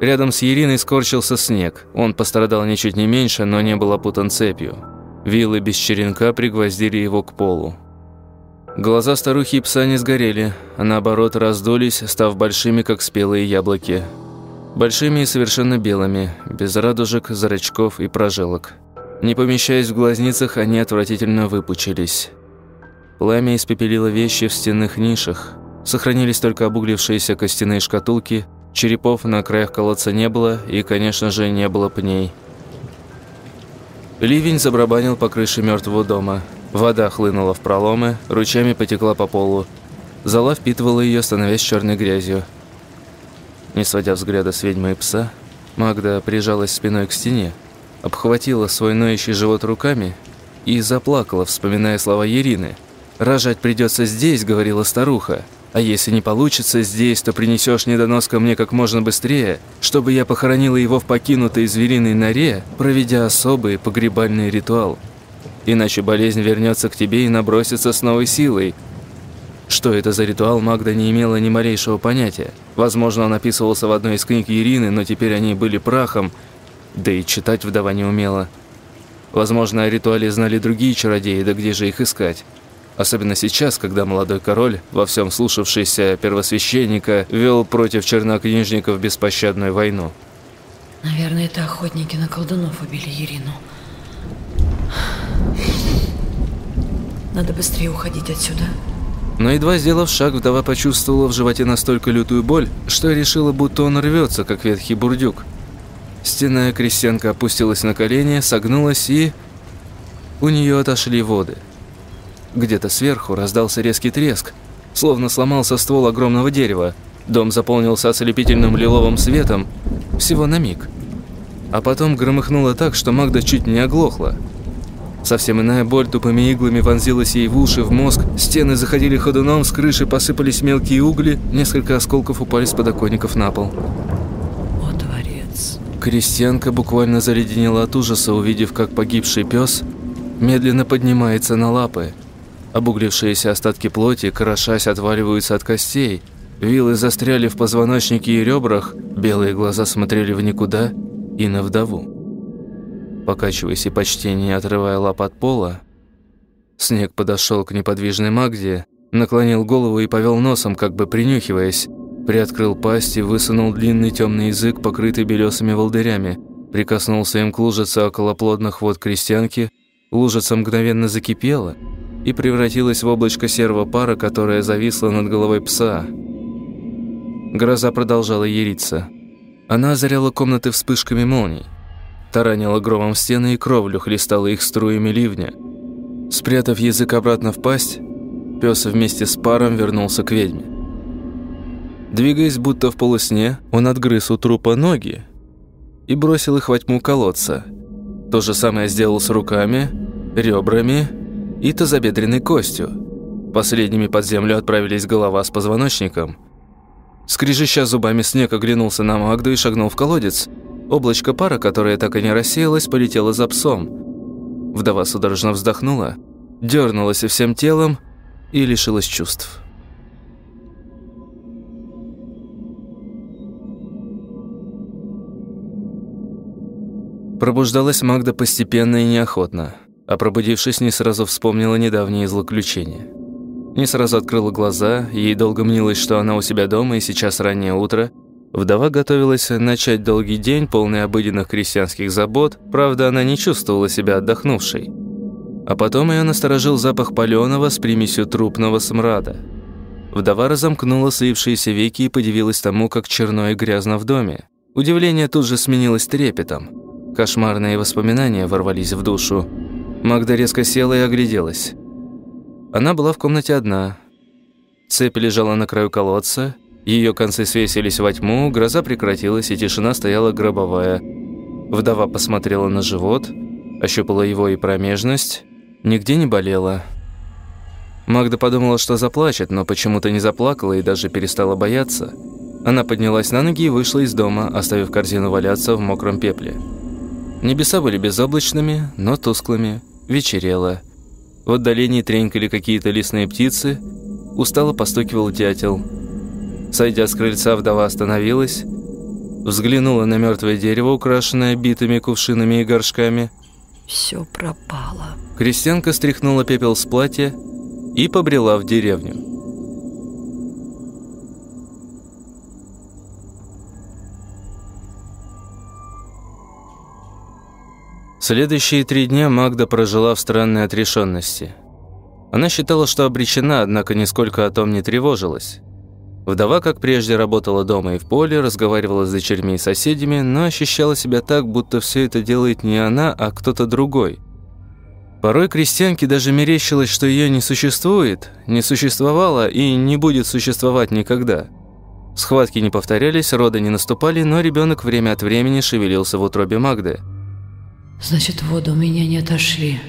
Рядом с Ериной скорчился снег. Он пострадал ничуть не меньше, но не был опутан цепью. Вилы без черенка пригвоздили его к полу. Глаза старухи и пса не сгорели, а наоборот раздулись, став большими, как спелые яблоки. Большими и совершенно белыми, без радужек, зрачков и прожилок. Не помещаясь в глазницах, они отвратительно выпучились. Пламя испепелило вещи в стенных нишах. Сохранились только обуглившиеся костяные шкатулки, черепов на краях колодца не было и, конечно же, не было пней. Ливень забрабанил по крыше мертвого дома. Вода хлынула в проломы, ручьями потекла по полу. Зала впитывала ее, становясь черной грязью. Не сводя взгляда с ведьмы и пса, Магда прижалась спиной к стене, обхватила свой ноющий живот руками и заплакала, вспоминая слова Ирины. «Рожать придется здесь», — говорила старуха. «А если не получится здесь, то принесешь недонос ко мне как можно быстрее, чтобы я похоронила его в покинутой звериной норе, проведя особый погребальный ритуал. Иначе болезнь вернется к тебе и набросится с новой силой». Что это за ритуал, Магда не имела ни малейшего понятия. Возможно, он описывался в одной из книг Ирины, но теперь они были прахом, да и читать вдова не умела. Возможно, о ритуале знали другие чародеи, да где же их искать? Особенно сейчас, когда молодой король, во всем слушавшийся первосвященника, вел против чернокнижников беспощадную войну. Наверное, это охотники на колдунов убили Ирину. Надо быстрее уходить отсюда. Но едва сделав шаг, вдова почувствовала в животе настолько лютую боль, что решила, будто он рвется, как ветхий бурдюк. Стенная крестьянка опустилась на колени, согнулась и... У нее отошли воды. Где-то сверху раздался резкий треск, словно сломался ствол огромного дерева. Дом заполнился ослепительным лиловым светом всего на миг. А потом громыхнуло так, что Магда чуть не оглохла. Совсем иная боль тупыми иглами вонзилась ей в уши, в мозг. Стены заходили ходуном, с крыши посыпались мелкие угли, несколько осколков упали с подоконников на пол. Крестьянка буквально заледенела от ужаса, увидев, как погибший пес медленно поднимается на лапы. Обуглившиеся остатки плоти, крошась, отваливаются от костей. Вилы застряли в позвоночнике и ребрах, белые глаза смотрели в никуда и на вдову. Покачиваясь и почти не отрывая лап от пола, Снег подошел к неподвижной Магде, наклонил голову и повел носом, как бы принюхиваясь, приоткрыл пасть и высунул длинный темный язык, покрытый белесыми волдырями, прикоснулся им к лужице около плодных вод крестьянки, лужица мгновенно закипела и превратилась в облачко серого пара, которое зависло над головой пса. Гроза продолжала яриться. Она озаряла комнаты вспышками молний, таранила громом стены и кровлю, хлестала их струями ливня – Спрятав язык обратно в пасть, пес вместе с паром вернулся к ведьме. Двигаясь будто в полусне, он отгрыз у трупа ноги и бросил их во тьму колодца. То же самое сделал с руками, ребрами и тазобедренной костью. Последними под землю отправились голова с позвоночником. Скрежеща зубами, снег оглянулся на Магду и шагнул в колодец. Облачко пара, которое так и не рассеялось, полетело за псом – Вдова судорожно вздохнула, дернулась всем телом и лишилась чувств. Пробуждалась Магда постепенно и неохотно, а пробудившись, не сразу вспомнила недавние злоключения. Не сразу открыла глаза, ей долго мнилось, что она у себя дома, и сейчас раннее утро – Вдова готовилась начать долгий день, полный обыденных крестьянских забот, правда, она не чувствовала себя отдохнувшей. А потом ее насторожил запах паленого с примесью трупного смрада. Вдова разомкнула слившиеся веки и подивилась тому, как черно и грязно в доме. Удивление тут же сменилось трепетом. Кошмарные воспоминания ворвались в душу. Магда резко села и огляделась. Она была в комнате одна. Цепь лежала на краю колодца – ее концы свесились во тьму, гроза прекратилась, и тишина стояла гробовая. Вдова посмотрела на живот, ощупала его и промежность. Нигде не болела. Магда подумала, что заплачет, но почему-то не заплакала и даже перестала бояться. Она поднялась на ноги и вышла из дома, оставив корзину валяться в мокром пепле. Небеса были безоблачными, но тусклыми. Вечерело. В отдалении тренькали какие-то лесные птицы. Устало постукивал дятел. Сойдя с крыльца, вдова остановилась, взглянула на мертвое дерево, украшенное битыми кувшинами и горшками. Все пропало. Крестьянка стряхнула пепел с платья и побрела в деревню. Следующие три дня Магда прожила в странной отрешенности. Она считала, что обречена, однако нисколько о том не тревожилась. Вдова, как прежде, работала дома и в поле, разговаривала с дочерьми и соседями, но ощущала себя так, будто все это делает не она, а кто-то другой. Порой крестьянке даже мерещилось, что ее не существует, не существовало и не будет существовать никогда. Схватки не повторялись, роды не наступали, но ребенок время от времени шевелился в утробе Магды. «Значит, воду у меня не отошли.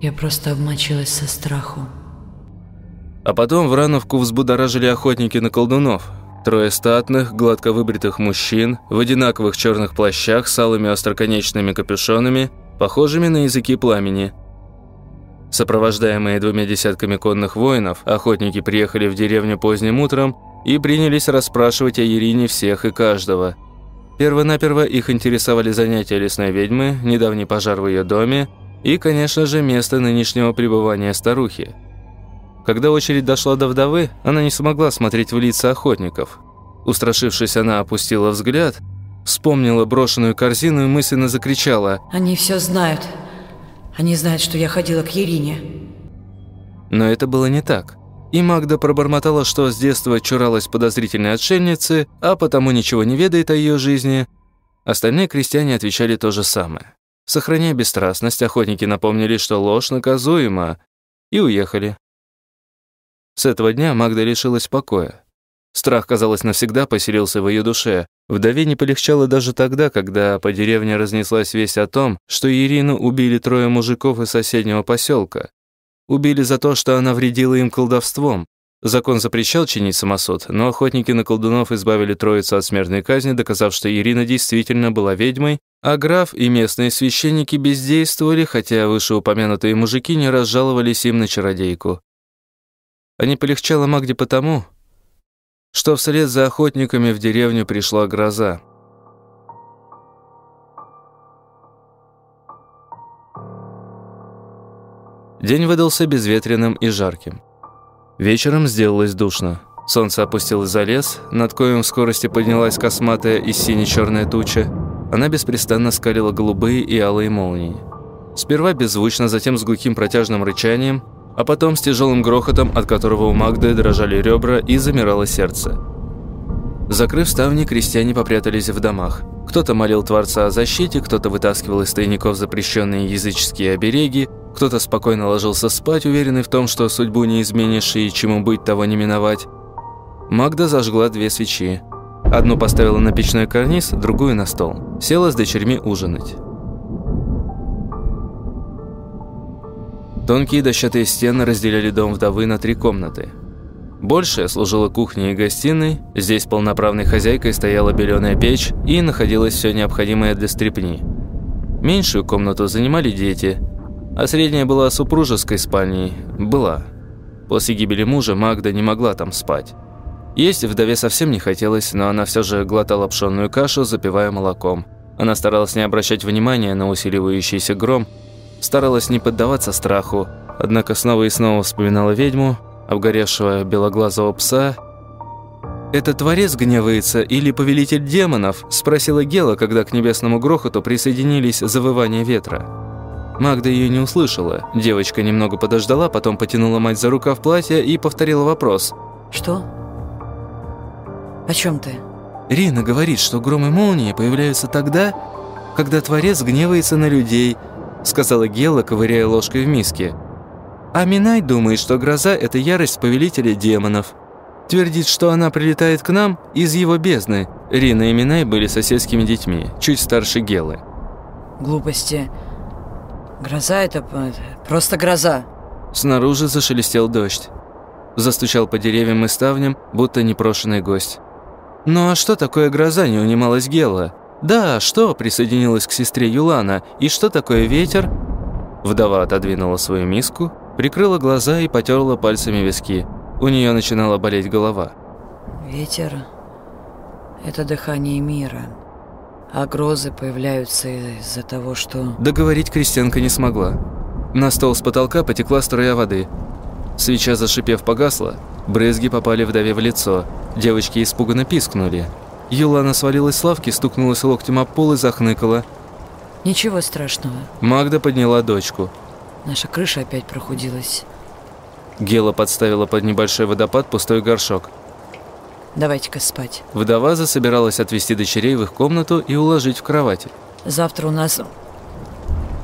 Я просто обмочилась со страху». А потом в Рановку взбудоражили охотники на колдунов. Трое статных, гладко выбритых мужчин в одинаковых черных плащах с алыми остроконечными капюшонами, похожими на языки пламени. Сопровождаемые двумя десятками конных воинов, охотники приехали в деревню поздним утром и принялись расспрашивать о Ерине всех и каждого. Первонаперво их интересовали занятия лесной ведьмы, недавний пожар в ее доме и, конечно же, место нынешнего пребывания старухи – когда очередь дошла до вдовы, она не смогла смотреть в лица охотников. Устрашившись, она опустила взгляд, вспомнила брошенную корзину и мысленно закричала «Они все знают. Они знают, что я ходила к Ерине». Но это было не так. И Магда пробормотала, что с детства чуралась подозрительной отшельницы, а потому ничего не ведает о ее жизни. Остальные крестьяне отвечали то же самое. Сохраняя бесстрастность, охотники напомнили, что ложь наказуема, и уехали. С этого дня Магда лишилась покоя. Страх, казалось, навсегда поселился в ее душе. Вдове не полегчало даже тогда, когда по деревне разнеслась весть о том, что Ирину убили трое мужиков из соседнего поселка. Убили за то, что она вредила им колдовством. Закон запрещал чинить самосуд, но охотники на колдунов избавили троицу от смертной казни, доказав, что Ирина действительно была ведьмой, а граф и местные священники бездействовали, хотя вышеупомянутые мужики не разжаловались им на чародейку. Не полегчало Магде потому, что вслед за охотниками в деревню пришла гроза. День выдался безветренным и жарким. Вечером сделалось душно. Солнце опустилось за лес, над коем в скорости поднялась косматая и сине-черная туча. Она беспрестанно скалила голубые и алые молнии. Сперва беззвучно, затем с глухим протяжным рычанием, а потом с тяжелым грохотом, от которого у Магды дрожали ребра и замирало сердце. Закрыв ставни, крестьяне попрятались в домах. Кто-то молил Творца о защите, кто-то вытаскивал из тайников запрещенные языческие обереги, кто-то спокойно ложился спать, уверенный в том, что судьбу не изменишь и чему быть, того не миновать. Магда зажгла две свечи. Одну поставила на печной карниз, другую на стол. Села с дочерьми ужинать. Тонкие дощатые стены разделяли дом вдовы на три комнаты. Большая служила кухней и гостиной, здесь полноправной хозяйкой стояла беленая печь и находилось все необходимое для стрепни. Меньшую комнату занимали дети, а средняя была супружеской спальней. Была. После гибели мужа Магда не могла там спать. Есть вдове совсем не хотелось, но она все же глотала пшенную кашу, запивая молоком. Она старалась не обращать внимания на усиливающийся гром, старалась не поддаваться страху, однако снова и снова вспоминала ведьму, обгоревшего белоглазого пса. «Это творец гневается или повелитель демонов?» – спросила Гела, когда к небесному грохоту присоединились завывания ветра. Магда ее не услышала. Девочка немного подождала, потом потянула мать за рукав платья и повторила вопрос. «Что? О чем ты?» «Рина говорит, что гром и молнии появляются тогда, когда Творец гневается на людей», сказала Гела, ковыряя ложкой в миске. А Минай думает, что гроза – это ярость повелителя демонов. Твердит, что она прилетает к нам из его бездны. Рина и Минай были соседскими детьми, чуть старше Гелы. Глупости. Гроза – это просто гроза. Снаружи зашелестел дождь. Застучал по деревьям и ставням, будто непрошенный гость. «Ну а что такое гроза?» – не унималась Гела. «Да, что?» – присоединилась к сестре Юлана. «И что такое ветер?» Вдова отодвинула свою миску, прикрыла глаза и потерла пальцами виски. У нее начинала болеть голова. Ветер – это дыхание мира, а грозы появляются из-за того, что… Договорить крестьянка не смогла. На стол с потолка потекла струя воды. Свеча, зашипев, погасла. Брызги попали вдове в лицо. Девочки испуганно пискнули. Юлана свалилась с лавки, стукнулась локтем об пол и захныкала. «Ничего страшного». Магда подняла дочку. Наша крыша опять прохудилась. Гела подставила под небольшой водопад пустой горшок. Давайте-ка спать. Вдова засобиралась отвезти дочерей в их комнату и уложить в кровати. Завтра у нас...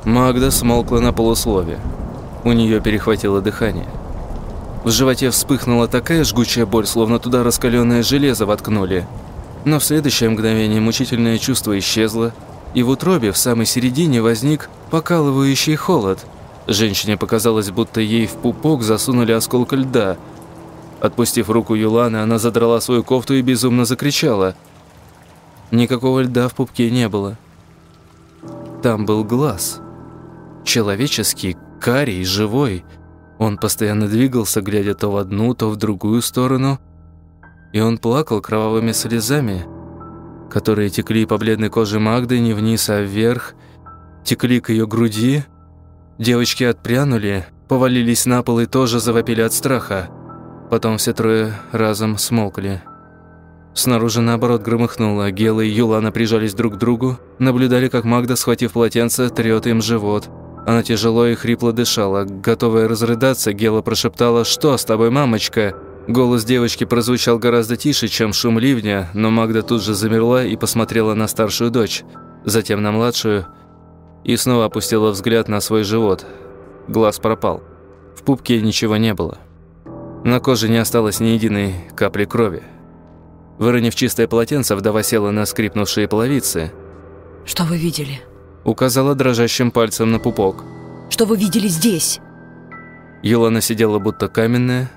Магда смолкла на полуслове. У нее перехватило дыхание. В животе вспыхнула такая жгучая боль, словно туда раскаленное железо воткнули. Но в следующее мгновение мучительное чувство исчезло, и в утробе в самой середине возник покалывающий холод – Женщине показалось, будто ей в пупок засунули осколок льда. Отпустив руку Юланы, она задрала свою кофту и безумно закричала. Никакого льда в пупке не было. Там был глаз. Человеческий, карий, живой. Он постоянно двигался, глядя то в одну, то в другую сторону. И он плакал кровавыми слезами, которые текли по бледной коже Магды не вниз, а вверх, текли к ее груди, Девочки отпрянули, повалились на пол и тоже завопили от страха. Потом все трое разом смолкли. Снаружи, наоборот, громыхнуло. Гела и Юлана прижались друг к другу, наблюдали, как Магда, схватив полотенце, трет им живот. Она тяжело и хрипло дышала. Готовая разрыдаться, Гела прошептала «Что с тобой, мамочка?» Голос девочки прозвучал гораздо тише, чем шум ливня, но Магда тут же замерла и посмотрела на старшую дочь, затем на младшую – и снова опустила взгляд на свой живот. Глаз пропал. В пупке ничего не было. На коже не осталось ни единой капли крови. Выронив чистое полотенце, вдова села на скрипнувшие половицы. «Что вы видели?» Указала дрожащим пальцем на пупок. «Что вы видели здесь?» Елана сидела будто каменная.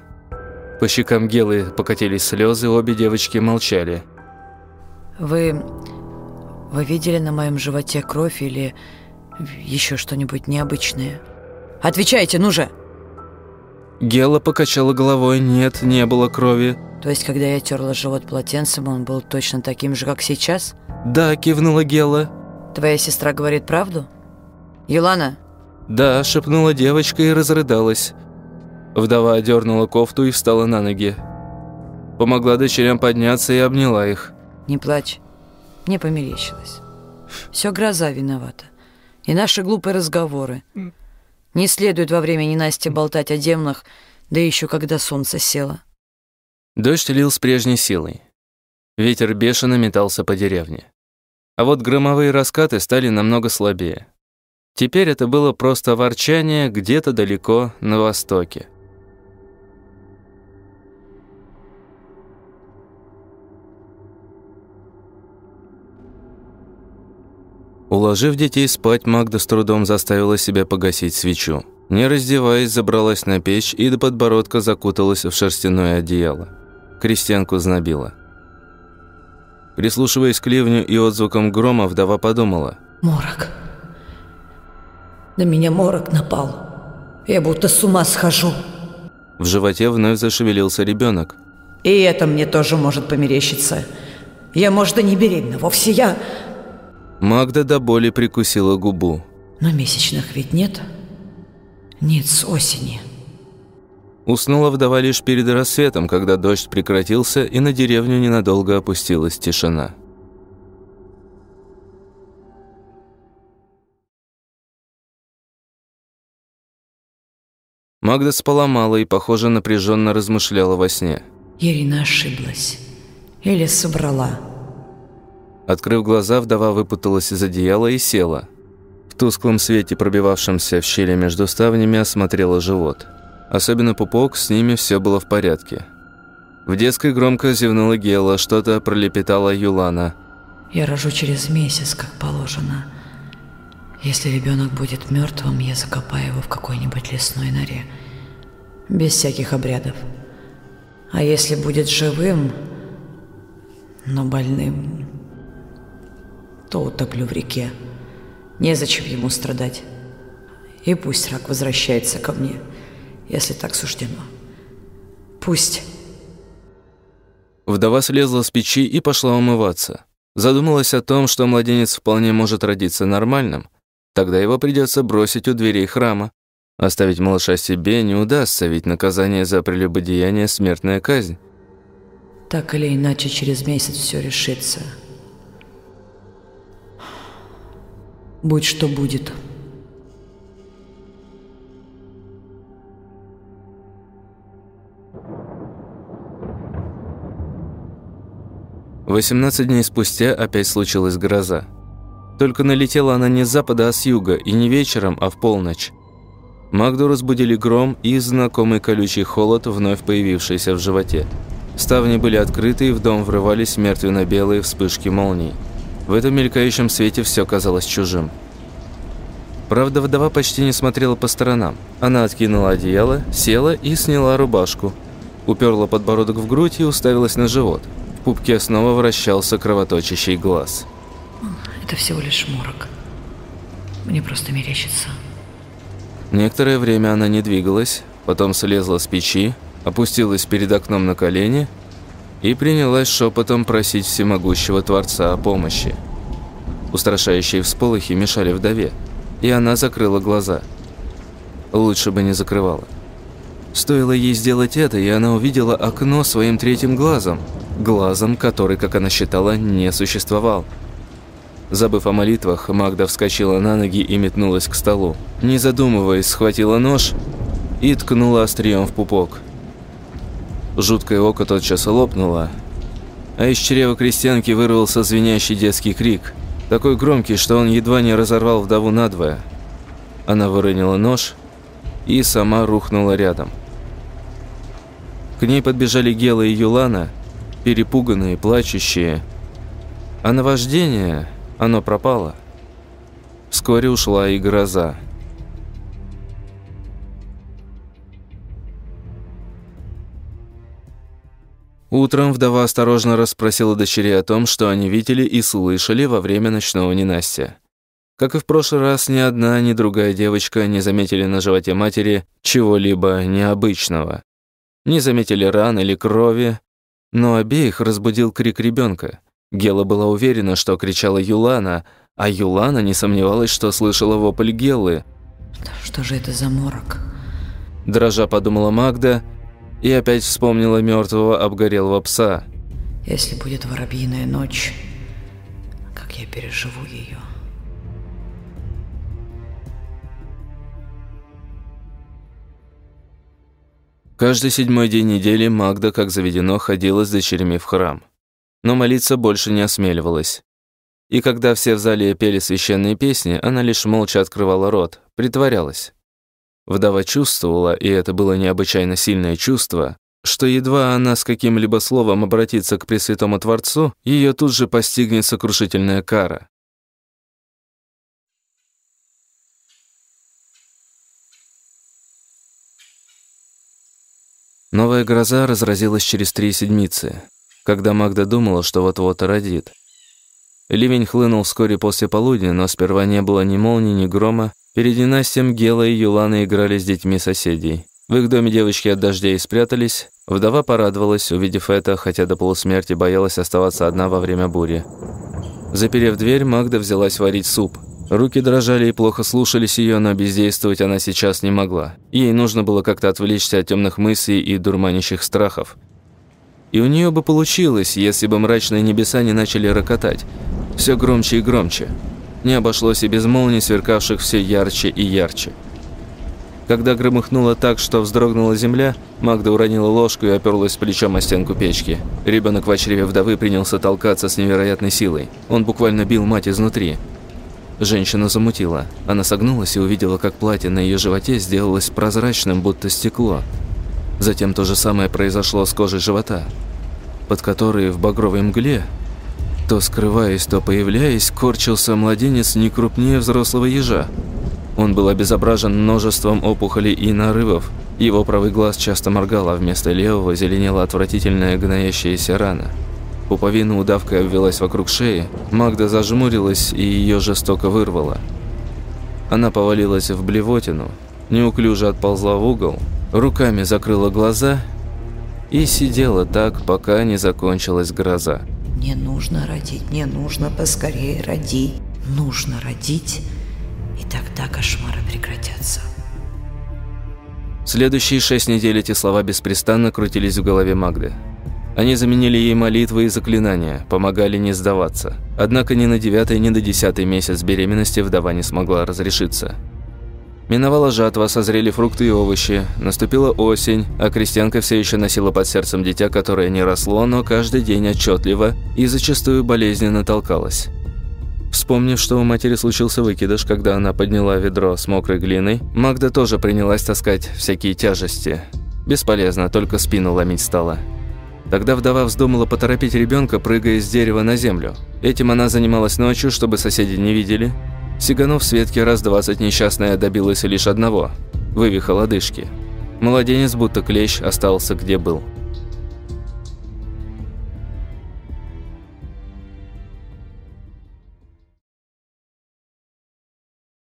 По щекам Гелы покатились слезы, обе девочки молчали. «Вы... вы видели на моем животе кровь или еще что-нибудь необычное? Отвечайте, ну же!» Гела покачала головой. Нет, не было крови. То есть, когда я терла живот полотенцем, он был точно таким же, как сейчас? Да, кивнула Гела. Твоя сестра говорит правду? Юлана? Да, шепнула девочка и разрыдалась. Вдова одернула кофту и встала на ноги. Помогла дочерям подняться и обняла их. Не плачь. Мне померещилось. Все гроза виновата. И наши глупые разговоры. Не следует во время ненастья болтать о демнах, да еще когда солнце село. Дождь лил с прежней силой. Ветер бешено метался по деревне. А вот громовые раскаты стали намного слабее. Теперь это было просто ворчание где-то далеко на востоке. Уложив детей спать, Магда с трудом заставила себя погасить свечу. Не раздеваясь, забралась на печь и до подбородка закуталась в шерстяное одеяло. Крестьянку знобила. Прислушиваясь к ливню и отзвукам грома, вдова подумала. «Морок. На меня морок напал. Я будто с ума схожу». В животе вновь зашевелился ребенок. «И это мне тоже может померещиться. Я, может, и не беременна. Вовсе я...» Магда до боли прикусила губу. Но месячных ведь нет. Нет, с осени. Уснула вдова лишь перед рассветом, когда дождь прекратился и на деревню ненадолго опустилась тишина. Магда спала мало и, похоже, напряженно размышляла во сне. Ирина ошиблась. Или собрала. Открыв глаза, вдова выпуталась из одеяла и села. В тусклом свете, пробивавшемся в щели между ставнями, осмотрела живот. Особенно пупок, с ними все было в порядке. В детской громко зевнула Гела, что-то пролепетала Юлана. «Я рожу через месяц, как положено. Если ребенок будет мертвым, я закопаю его в какой-нибудь лесной норе. Без всяких обрядов. А если будет живым, но больным, то утоплю в реке. Незачем ему страдать. И пусть рак возвращается ко мне, если так суждено. Пусть. Вдова слезла с печи и пошла умываться. Задумалась о том, что младенец вполне может родиться нормальным. Тогда его придется бросить у дверей храма. Оставить малыша себе не удастся, ведь наказание за прелюбодеяние – смертная казнь. Так или иначе, через месяц все решится. Будь что будет. Восемнадцать дней спустя опять случилась гроза. Только налетела она не с запада, а с юга, и не вечером, а в полночь. Магду разбудили гром и знакомый колючий холод, вновь появившийся в животе. Ставни были открыты, и в дом врывались мертвенно-белые вспышки молний. В этом мелькающем свете все казалось чужим. Правда, вдова почти не смотрела по сторонам. Она откинула одеяло, села и сняла рубашку. Уперла подбородок в грудь и уставилась на живот. В пупке снова вращался кровоточащий глаз. Это всего лишь морок. Мне просто мерещится. Некоторое время она не двигалась, потом слезла с печи, опустилась перед окном на колени и принялась шепотом просить всемогущего Творца о помощи. Устрашающие всполохи мешали вдове, и она закрыла глаза. Лучше бы не закрывала. Стоило ей сделать это, и она увидела окно своим третьим глазом. Глазом, который, как она считала, не существовал. Забыв о молитвах, Магда вскочила на ноги и метнулась к столу. Не задумываясь, схватила нож и ткнула острием в пупок. Жуткое око тотчас лопнуло, а из чрева крестьянки вырвался звенящий детский крик, такой громкий, что он едва не разорвал вдову надвое. Она выронила нож и сама рухнула рядом. К ней подбежали Гела и Юлана, перепуганные, плачущие. А наваждение, оно пропало. Вскоре ушла и гроза. Утром вдова осторожно расспросила дочерей о том, что они видели и слышали во время ночного ненастья. Как и в прошлый раз, ни одна, ни другая девочка не заметили на животе матери чего-либо необычного. Не заметили ран или крови, но обеих разбудил крик ребенка. Гела была уверена, что кричала Юлана, а Юлана не сомневалась, что слышала вопль Геллы. Что же это за морок? Дрожа подумала Магда и опять вспомнила мертвого обгорелого пса. Если будет воробьиная ночь, как я переживу ее. Каждый седьмой день недели Магда, как заведено, ходила с дочерями в храм. Но молиться больше не осмеливалась. И когда все в зале пели священные песни, она лишь молча открывала рот, притворялась. Вдова чувствовала, и это было необычайно сильное чувство, что едва она с каким-либо словом обратится к Пресвятому Творцу, ее тут же постигнет сокрушительная кара. Новая гроза разразилась через три седмицы, когда Магда думала, что вот-вот родит. Ливень хлынул вскоре после полудня, но сперва не было ни молнии, ни грома. Перед ненастьем Гела и Юлана играли с детьми соседей. В их доме девочки от дождей спрятались. Вдова порадовалась, увидев это, хотя до полусмерти боялась оставаться одна во время бури. Заперев дверь, Магда взялась варить суп. Руки дрожали и плохо слушались ее, но бездействовать она сейчас не могла. Ей нужно было как-то отвлечься от темных мыслей и дурманящих страхов. И у нее бы получилось, если бы мрачные небеса не начали рокотать. Все громче и громче. Не обошлось и без молний, сверкавших все ярче и ярче. Когда громыхнуло так, что вздрогнула земля, Магда уронила ложку и оперлась плечом о стенку печки. Ребенок в чреве вдовы принялся толкаться с невероятной силой. Он буквально бил мать изнутри. Женщина замутила. Она согнулась и увидела, как платье на ее животе сделалось прозрачным, будто стекло. Затем то же самое произошло с кожей живота, под которой в багровой мгле, то скрываясь, то появляясь, корчился младенец не крупнее взрослого ежа. Он был обезображен множеством опухолей и нарывов. Его правый глаз часто моргал, а вместо левого зеленела отвратительная гноящаяся рана. Пуповина удавкой обвелась вокруг шеи, Магда зажмурилась и ее жестоко вырвала. Она повалилась в блевотину, неуклюже отползла в угол, руками закрыла глаза и сидела так, пока не закончилась гроза. Мне нужно родить, мне нужно поскорее родить. Нужно родить, и тогда кошмары прекратятся. Следующие шесть недель эти слова беспрестанно крутились в голове Магды. Они заменили ей молитвы и заклинания, помогали не сдаваться. Однако ни на девятый, ни на десятый месяц беременности вдова не смогла разрешиться. Миновала жатва, созрели фрукты и овощи, наступила осень, а крестьянка все еще носила под сердцем дитя, которое не росло, но каждый день отчетливо и зачастую болезненно толкалось. Вспомнив, что у матери случился выкидыш, когда она подняла ведро с мокрой глиной, Магда тоже принялась таскать всякие тяжести. Бесполезно, только спину ломить стала. Тогда вдова вздумала поторопить ребенка, прыгая с дерева на землю. Этим она занималась ночью, чтобы соседи не видели, Сиганув с раз двадцать, несчастная добилась лишь одного – вывиха лодыжки. Младенец, будто клещ, остался где был.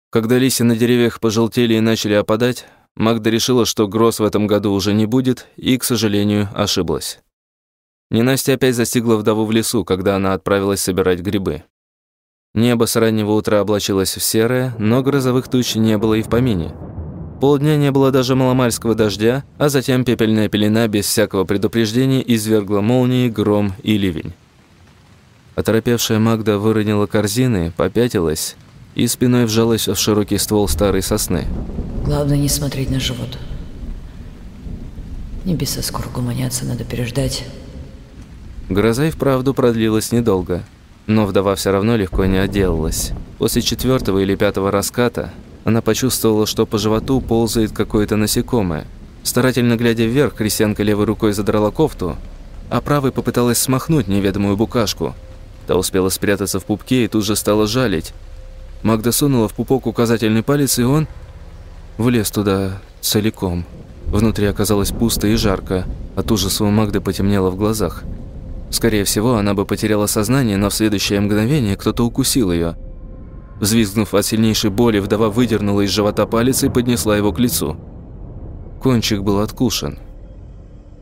Когда листья на деревьях пожелтели и начали опадать, Магда решила, что гроз в этом году уже не будет, и, к сожалению, ошиблась. Ненастья опять застигла вдову в лесу, когда она отправилась собирать грибы. Небо с раннего утра облачилось в серое, но грозовых туч не было и в помине. Полдня не было даже маломальского дождя, а затем пепельная пелена без всякого предупреждения извергла молнии, гром и ливень. Оторопевшая Магда выронила корзины, попятилась и спиной вжалась в широкий ствол старой сосны. Главное не смотреть на живот. Небеса скоро гуманятся, надо переждать. Гроза и вправду продлилась недолго – но вдова все равно легко не отделалась. После четвертого или пятого раската она почувствовала, что по животу ползает какое-то насекомое. Старательно глядя вверх, крестьянка левой рукой задрала кофту, а правой попыталась смахнуть неведомую букашку. Та успела спрятаться в пупке и тут же стала жалить. Магда сунула в пупок указательный палец, и он влез туда целиком. Внутри оказалось пусто и жарко. От ужаса у Магды потемнело в глазах – Скорее всего, она бы потеряла сознание, но в следующее мгновение кто-то укусил ее. Взвизгнув от сильнейшей боли, вдова выдернула из живота палец и поднесла его к лицу. Кончик был откушен.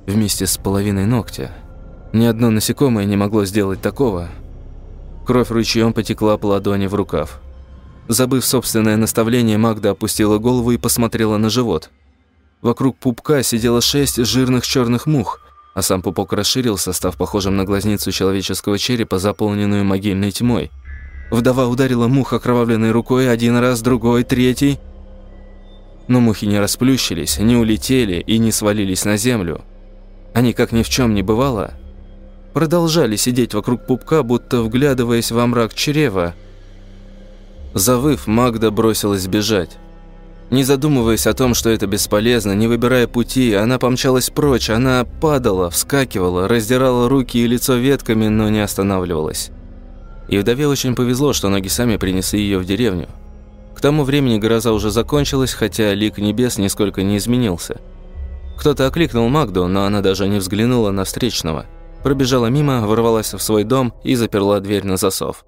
Вместе с половиной ногтя. Ни одно насекомое не могло сделать такого. Кровь ручьем потекла по ладони в рукав. Забыв собственное наставление, Магда опустила голову и посмотрела на живот. Вокруг пупка сидело шесть жирных черных мух, а сам пупок расширился, став похожим на глазницу человеческого черепа, заполненную могильной тьмой. Вдова ударила мух окровавленной рукой один раз, другой, третий. Но мухи не расплющились, не улетели и не свалились на землю. Они, как ни в чем не бывало, продолжали сидеть вокруг пупка, будто вглядываясь во мрак чрева, Завыв, Магда бросилась бежать. Не задумываясь о том, что это бесполезно, не выбирая пути, она помчалась прочь, она падала, вскакивала, раздирала руки и лицо ветками, но не останавливалась. И вдове очень повезло, что ноги сами принесли ее в деревню. К тому времени гроза уже закончилась, хотя лик небес нисколько не изменился. Кто-то окликнул Магду, но она даже не взглянула на встречного. Пробежала мимо, ворвалась в свой дом и заперла дверь на засов.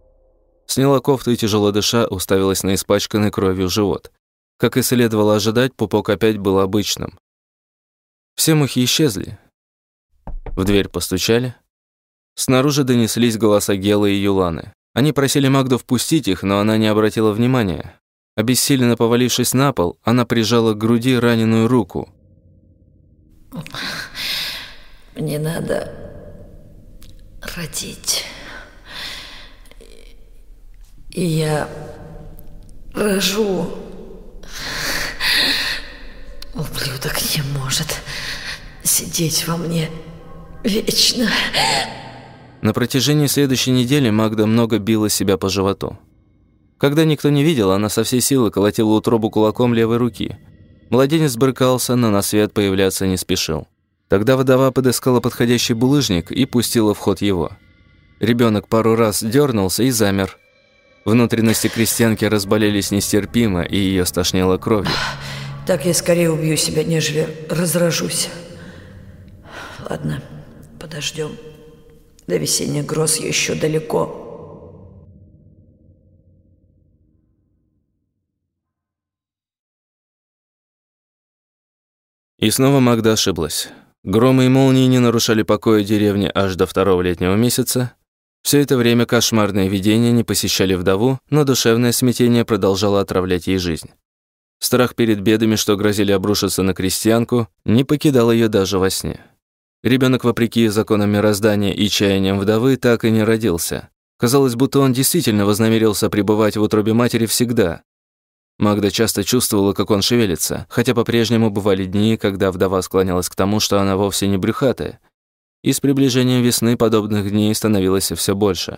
Сняла кофту и, тяжело дыша, уставилась на испачканный кровью живот. Как и следовало ожидать, пупок опять был обычным. Все мухи исчезли. В дверь постучали. Снаружи донеслись голоса Гелы и Юланы. Они просили Магду впустить их, но она не обратила внимания. Обессиленно повалившись на пол, она прижала к груди раненую руку. «Мне надо родить». И я рожу. Ублюдок не может сидеть во мне вечно. На протяжении следующей недели Магда много била себя по животу. Когда никто не видел, она со всей силы колотила утробу кулаком левой руки. Младенец брыкался, но на свет появляться не спешил. Тогда вдова подыскала подходящий булыжник и пустила в ход его. Ребенок пару раз дернулся и замер, Внутренности крестьянки разболелись нестерпимо, и ее стошнило кровью. Так я скорее убью себя, нежели разражусь. Ладно, подождем. До весенних гроз еще далеко. И снова Магда ошиблась. Громы и молнии не нарушали покоя деревни аж до второго летнего месяца, все это время кошмарные видения не посещали вдову, но душевное смятение продолжало отравлять ей жизнь. Страх перед бедами, что грозили обрушиться на крестьянку, не покидал ее даже во сне. Ребенок, вопреки законам мироздания и чаяниям вдовы, так и не родился. Казалось, будто он действительно вознамерился пребывать в утробе матери всегда. Магда часто чувствовала, как он шевелится, хотя по-прежнему бывали дни, когда вдова склонялась к тому, что она вовсе не брюхатая, и с приближением весны подобных дней становилось все больше.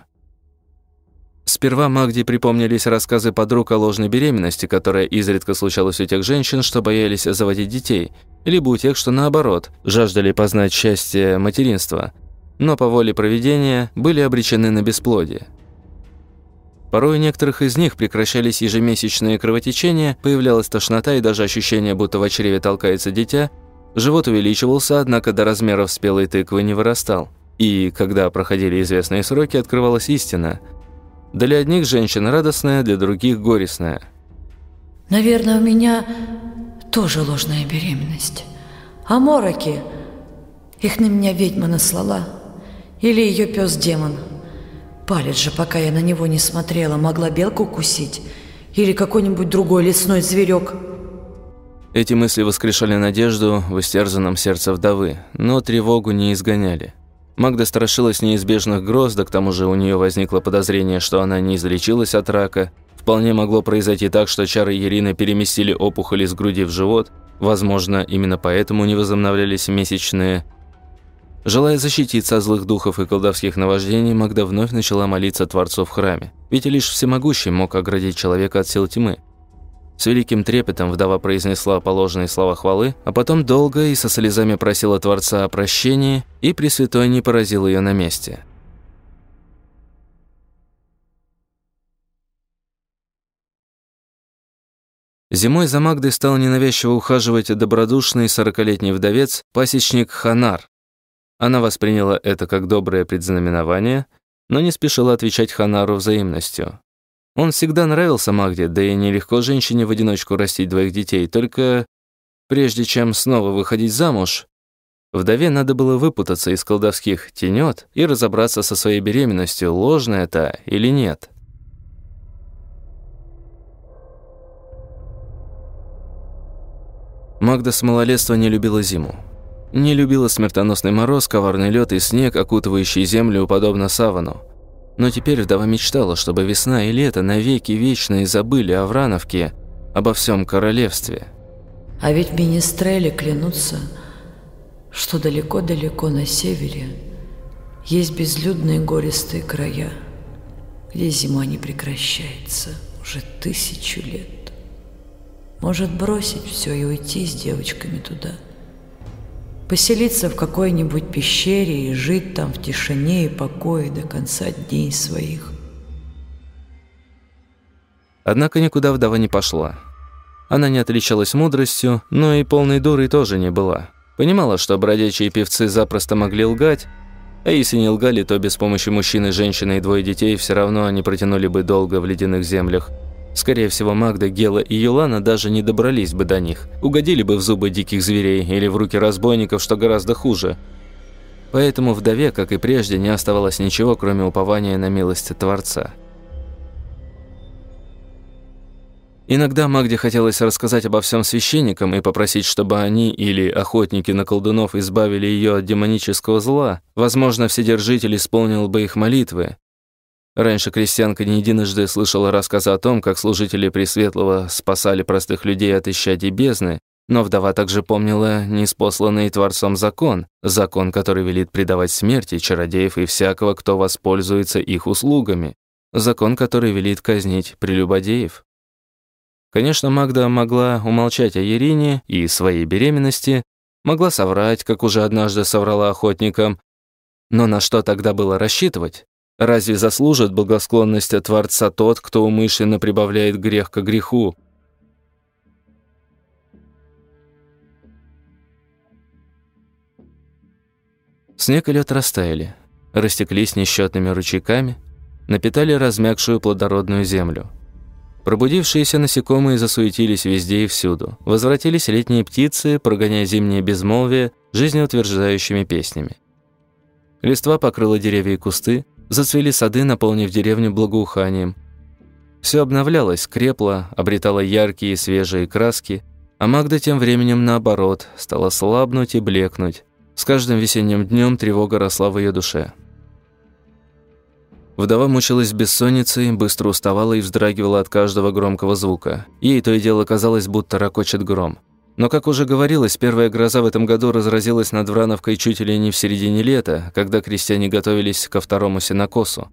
Сперва Магде припомнились рассказы подруг о ложной беременности, которая изредка случалась у тех женщин, что боялись заводить детей, либо у тех, что наоборот, жаждали познать счастье материнства, но по воле проведения были обречены на бесплодие. Порой у некоторых из них прекращались ежемесячные кровотечения, появлялась тошнота и даже ощущение, будто в чреве толкается дитя, Живот увеличивался, однако до размеров спелой тыквы не вырастал. И, когда проходили известные сроки, открывалась истина. Для одних женщин радостная, для других горестная. Наверное, у меня тоже ложная беременность. А мороки, их на меня ведьма наслала. Или ее пес демон Палец же, пока я на него не смотрела, могла белку кусить. Или какой-нибудь другой лесной зверек. Эти мысли воскрешали надежду в истерзанном сердце вдовы, но тревогу не изгоняли. Магда страшилась неизбежных гроз, да к тому же у нее возникло подозрение, что она не излечилась от рака. Вполне могло произойти так, что чары Ирины переместили опухоль из груди в живот. Возможно, именно поэтому не возобновлялись месячные. Желая защититься от злых духов и колдовских наваждений, Магда вновь начала молиться Творцу в храме. Ведь лишь всемогущий мог оградить человека от сил тьмы. С великим трепетом вдова произнесла положенные слова хвалы, а потом долго и со слезами просила Творца о прощении, и Пресвятой не поразил ее на месте. Зимой за Магдой стал ненавязчиво ухаживать добродушный сорокалетний вдовец, пасечник Ханар. Она восприняла это как доброе предзнаменование, но не спешила отвечать Ханару взаимностью. Он всегда нравился Магде, да и нелегко женщине в одиночку растить двоих детей, только прежде чем снова выходить замуж, вдове надо было выпутаться из колдовских тенет и разобраться со своей беременностью, ложная это или нет. Магда с малолетства не любила зиму. Не любила смертоносный мороз, коварный лед и снег, окутывающий землю подобно савану. Но теперь вдова мечтала, чтобы весна и лето навеки вечные забыли о Врановке, обо всем королевстве. А ведь министрели клянутся, что далеко-далеко на севере есть безлюдные гористые края, где зима не прекращается уже тысячу лет. Может бросить все и уйти с девочками туда. Поселиться в какой-нибудь пещере и жить там в тишине и покое до конца дней своих. Однако никуда вдова не пошла. Она не отличалась мудростью, но и полной дурой тоже не была. Понимала, что бродячие певцы запросто могли лгать, а если не лгали, то без помощи мужчины, женщины и двое детей все равно они протянули бы долго в ледяных землях. Скорее всего, Магда, Гела и Юлана даже не добрались бы до них. Угодили бы в зубы диких зверей или в руки разбойников, что гораздо хуже. Поэтому вдове, как и прежде, не оставалось ничего, кроме упования на милость Творца. Иногда Магде хотелось рассказать обо всем священникам и попросить, чтобы они или охотники на колдунов избавили ее от демонического зла. Возможно, Вседержитель исполнил бы их молитвы, Раньше крестьянка не единожды слышала рассказы о том, как служители Пресветлого спасали простых людей от исчадий бездны, но вдова также помнила неспосланный Творцом закон, закон, который велит предавать смерти чародеев и всякого, кто воспользуется их услугами, закон, который велит казнить прелюбодеев. Конечно, Магда могла умолчать о Ерине и своей беременности, могла соврать, как уже однажды соврала охотникам, но на что тогда было рассчитывать? Разве заслужит благосклонность от Творца тот, кто умышленно прибавляет грех к греху? Снег и лед растаяли, растеклись несчетными ручейками, напитали размягшую плодородную землю. Пробудившиеся насекомые засуетились везде и всюду. Возвратились летние птицы, прогоняя зимнее безмолвие жизнеутверждающими песнями. Листва покрыла деревья и кусты, Зацвели сады, наполнив деревню благоуханием. Все обновлялось, крепло, обретало яркие и свежие краски, а Магда тем временем, наоборот, стала слабнуть и блекнуть. С каждым весенним днем тревога росла в ее душе. Вдова мучилась бессонницей, быстро уставала и вздрагивала от каждого громкого звука. Ей то и дело казалось, будто ракочет гром. Но, как уже говорилось, первая гроза в этом году разразилась над Врановкой чуть ли не в середине лета, когда крестьяне готовились ко второму сенокосу.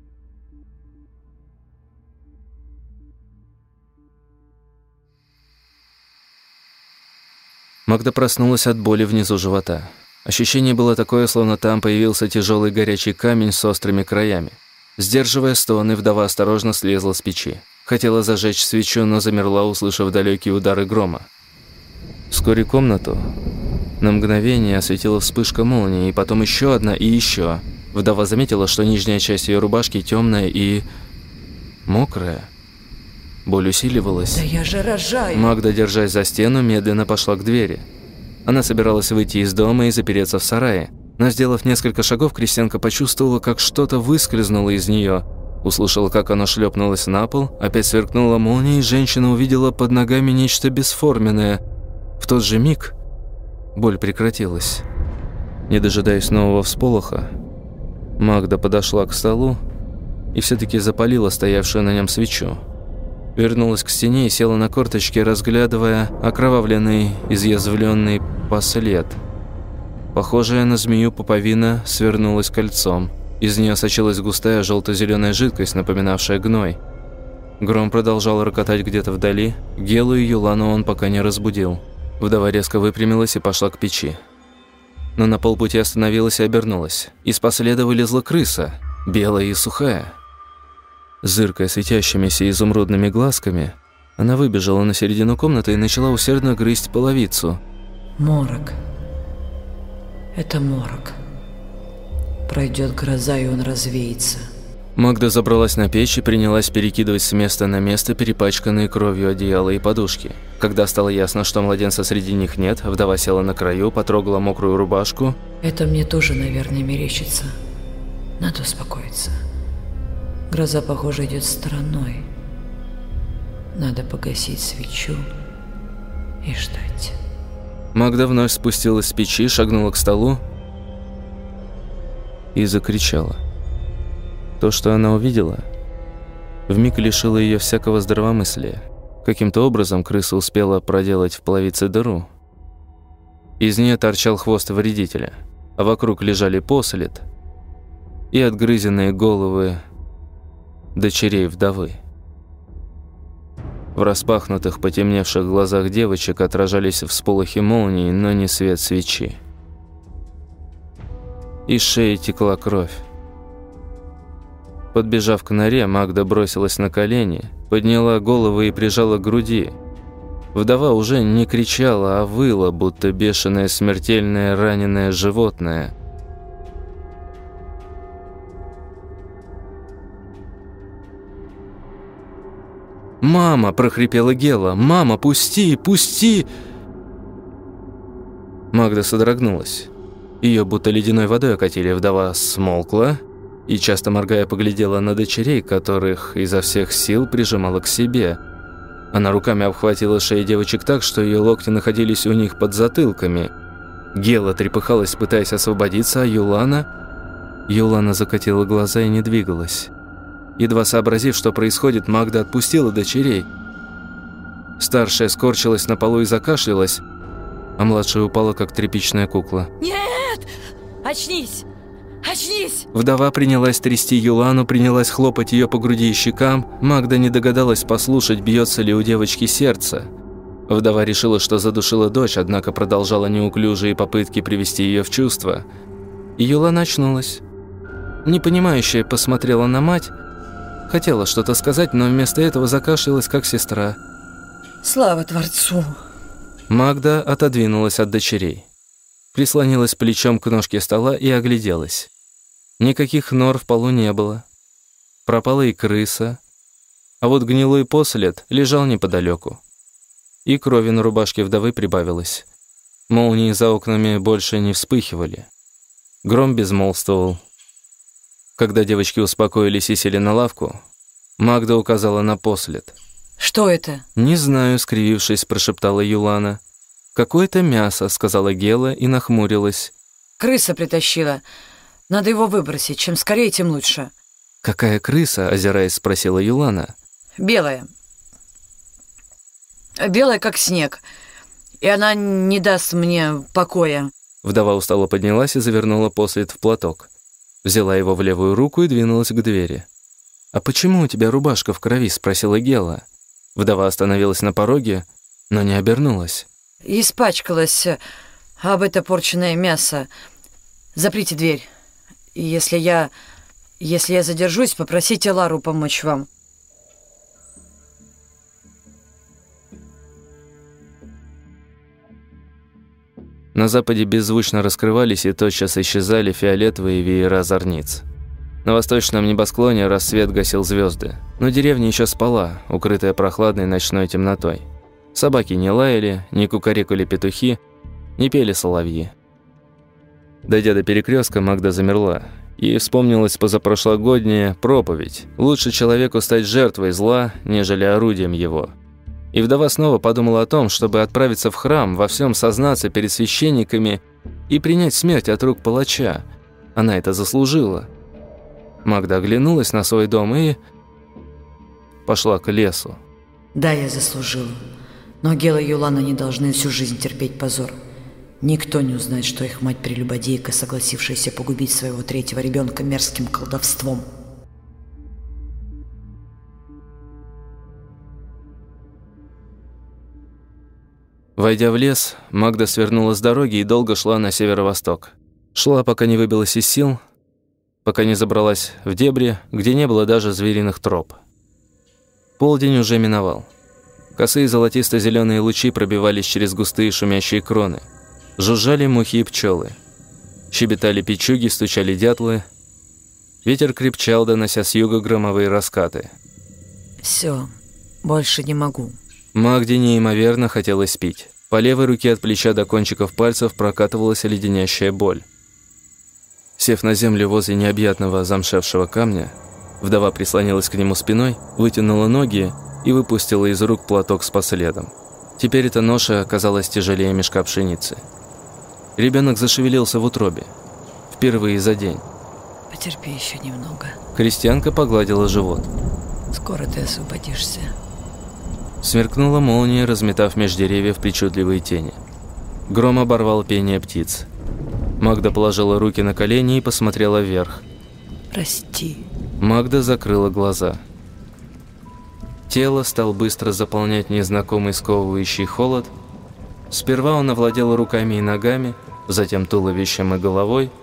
Магда проснулась от боли внизу живота. Ощущение было такое, словно там появился тяжелый горячий камень с острыми краями. Сдерживая стоны, вдова осторожно слезла с печи. Хотела зажечь свечу, но замерла, услышав далекие удары грома. Вскоре комнату на мгновение осветила вспышка молнии, и потом еще одна и еще. Вдова заметила, что нижняя часть ее рубашки темная и мокрая. Боль усиливалась. Да я же рожаю. Магда, держась за стену, медленно пошла к двери. Она собиралась выйти из дома и запереться в сарае. Но, сделав несколько шагов, крестьянка почувствовала, как что-то выскользнуло из нее. Услышала, как оно шлепнулось на пол, опять сверкнула молния, и женщина увидела под ногами нечто бесформенное – в тот же миг боль прекратилась. Не дожидаясь нового всполоха, Магда подошла к столу и все-таки запалила стоявшую на нем свечу. Вернулась к стене и села на корточки, разглядывая окровавленный, изъязвленный послед. Похожая на змею пуповина свернулась кольцом. Из нее сочилась густая желто-зеленая жидкость, напоминавшая гной. Гром продолжал рокотать где-то вдали. Гелу и Юлану он пока не разбудил. Вдова резко выпрямилась и пошла к печи. Но на полпути остановилась и обернулась. Из последа вылезла крыса, белая и сухая. Зыркая светящимися изумрудными глазками, она выбежала на середину комнаты и начала усердно грызть половицу. Морок. Это морок. Пройдет гроза, и он развеется. Магда забралась на печь и принялась перекидывать с места на место перепачканные кровью одеяла и подушки. Когда стало ясно, что младенца среди них нет, вдова села на краю, потрогала мокрую рубашку. Это мне тоже, наверное, мерещится. Надо успокоиться. Гроза, похоже, идет стороной. Надо погасить свечу и ждать. Магда вновь спустилась с печи, шагнула к столу и закричала. То, что она увидела, вмиг лишило ее всякого здравомыслия. Каким-то образом крыса успела проделать в половице дыру. Из нее торчал хвост вредителя, а вокруг лежали послед и отгрызенные головы дочерей вдовы. В распахнутых, потемневших глазах девочек отражались всполохи молнии, но не свет свечи. Из шеи текла кровь. Подбежав к норе, Магда бросилась на колени, подняла голову и прижала к груди. Вдова уже не кричала, а выла, будто бешеное смертельное раненое животное. «Мама!» – прохрипела Гела. «Мама, пусти! Пусти!» Магда содрогнулась. Ее будто ледяной водой окатили. Вдова смолкла и, часто моргая, поглядела на дочерей, которых изо всех сил прижимала к себе. Она руками обхватила шеи девочек так, что ее локти находились у них под затылками. Гела трепыхалась, пытаясь освободиться, а Юлана... Юлана закатила глаза и не двигалась. Едва сообразив, что происходит, Магда отпустила дочерей. Старшая скорчилась на полу и закашлялась, а младшая упала, как тряпичная кукла. Нет! Очнись! Очнись! Вдова принялась трясти Юлану, принялась хлопать ее по груди и щекам. Магда не догадалась послушать, бьется ли у девочки сердце. Вдова решила, что задушила дочь, однако продолжала неуклюжие попытки привести ее в чувство. Юлана очнулась. Непонимающая посмотрела на мать, хотела что-то сказать, но вместо этого закашлялась, как сестра. Слава Творцу! Магда отодвинулась от дочерей. Прислонилась плечом к ножке стола и огляделась. Никаких нор в полу не было. Пропала и крыса. А вот гнилой послед лежал неподалеку. И крови на рубашке вдовы прибавилось. Молнии за окнами больше не вспыхивали. Гром безмолвствовал. Когда девочки успокоились и сели на лавку, Магда указала на послед. Что это? «Не знаю», — скривившись, прошептала Юлана. «Какое-то мясо», — сказала Гела и нахмурилась. Крыса притащила. Надо его выбросить. Чем скорее, тем лучше. «Какая крыса?» – озираясь, спросила Юлана. Белая. Белая, как снег. И она не даст мне покоя. Вдова устало поднялась и завернула послед в платок. Взяла его в левую руку и двинулась к двери. «А почему у тебя рубашка в крови?» – спросила Гела. Вдова остановилась на пороге, но не обернулась. Испачкалась об это порченное мясо. Заприте дверь. Если я... Если я задержусь, попросите Лару помочь вам. На западе беззвучно раскрывались и тотчас исчезали фиолетовые веера зорниц. На восточном небосклоне рассвет гасил звезды, но деревня еще спала, укрытая прохладной ночной темнотой. Собаки не лаяли, не кукарекали петухи, не пели соловьи. Дойдя до перекрестка, Магда замерла. И вспомнилась позапрошлогодняя проповедь. Лучше человеку стать жертвой зла, нежели орудием его. И вдова снова подумала о том, чтобы отправиться в храм, во всем сознаться перед священниками и принять смерть от рук палача. Она это заслужила. Магда оглянулась на свой дом и пошла к лесу. Да, я заслужила. Но Гела и Юлана не должны всю жизнь терпеть позор. Никто не узнает, что их мать прелюбодейка, согласившаяся погубить своего третьего ребенка мерзким колдовством. Войдя в лес, Магда свернула с дороги и долго шла на северо-восток. Шла, пока не выбилась из сил, пока не забралась в дебри, где не было даже звериных троп. Полдень уже миновал. Косые золотисто-зеленые лучи пробивались через густые шумящие кроны. Жужжали мухи и пчелы. Щебетали печуги, стучали дятлы. Ветер крепчал, донося с юга громовые раскаты. Все, больше не могу. Магде неимоверно хотелось пить. По левой руке от плеча до кончиков пальцев прокатывалась леденящая боль. Сев на землю возле необъятного замшевшего камня, вдова прислонилась к нему спиной, вытянула ноги и выпустила из рук платок с последом. Теперь эта ноша оказалась тяжелее мешка пшеницы. Ребенок зашевелился в утробе. Впервые за день. Потерпи еще немного. Крестьянка погладила живот. Скоро ты освободишься. Сверкнула молния, разметав меж деревьев причудливые тени. Гром оборвал пение птиц. Магда положила руки на колени и посмотрела вверх. Прости. Магда закрыла глаза. Тело стал быстро заполнять незнакомый сковывающий холод. Сперва он овладел руками и ногами, затем туловищем и головой –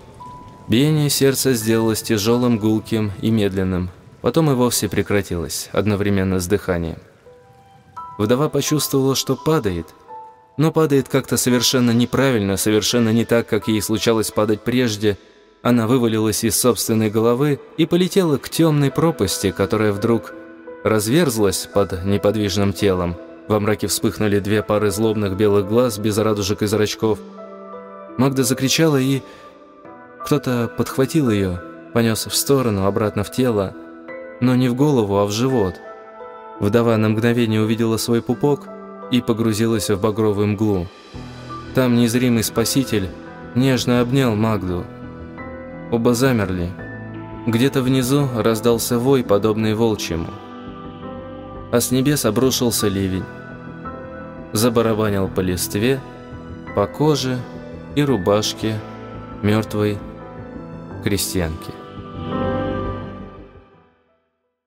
Биение сердца сделалось тяжелым, гулким и медленным. Потом и вовсе прекратилось, одновременно с дыханием. Вдова почувствовала, что падает, но падает как-то совершенно неправильно, совершенно не так, как ей случалось падать прежде. Она вывалилась из собственной головы и полетела к темной пропасти, которая вдруг разверзлась под неподвижным телом. Во мраке вспыхнули две пары злобных белых глаз без радужек и зрачков. Магда закричала и кто-то подхватил ее, понес в сторону, обратно в тело, но не в голову, а в живот. Вдова на мгновение увидела свой пупок и погрузилась в багровую мглу. Там незримый спаситель нежно обнял Магду. Оба замерли. Где-то внизу раздался вой, подобный волчьему. А с небес обрушился ливень. Забарабанил по листве, по коже и рубашке мертвой крестьянки.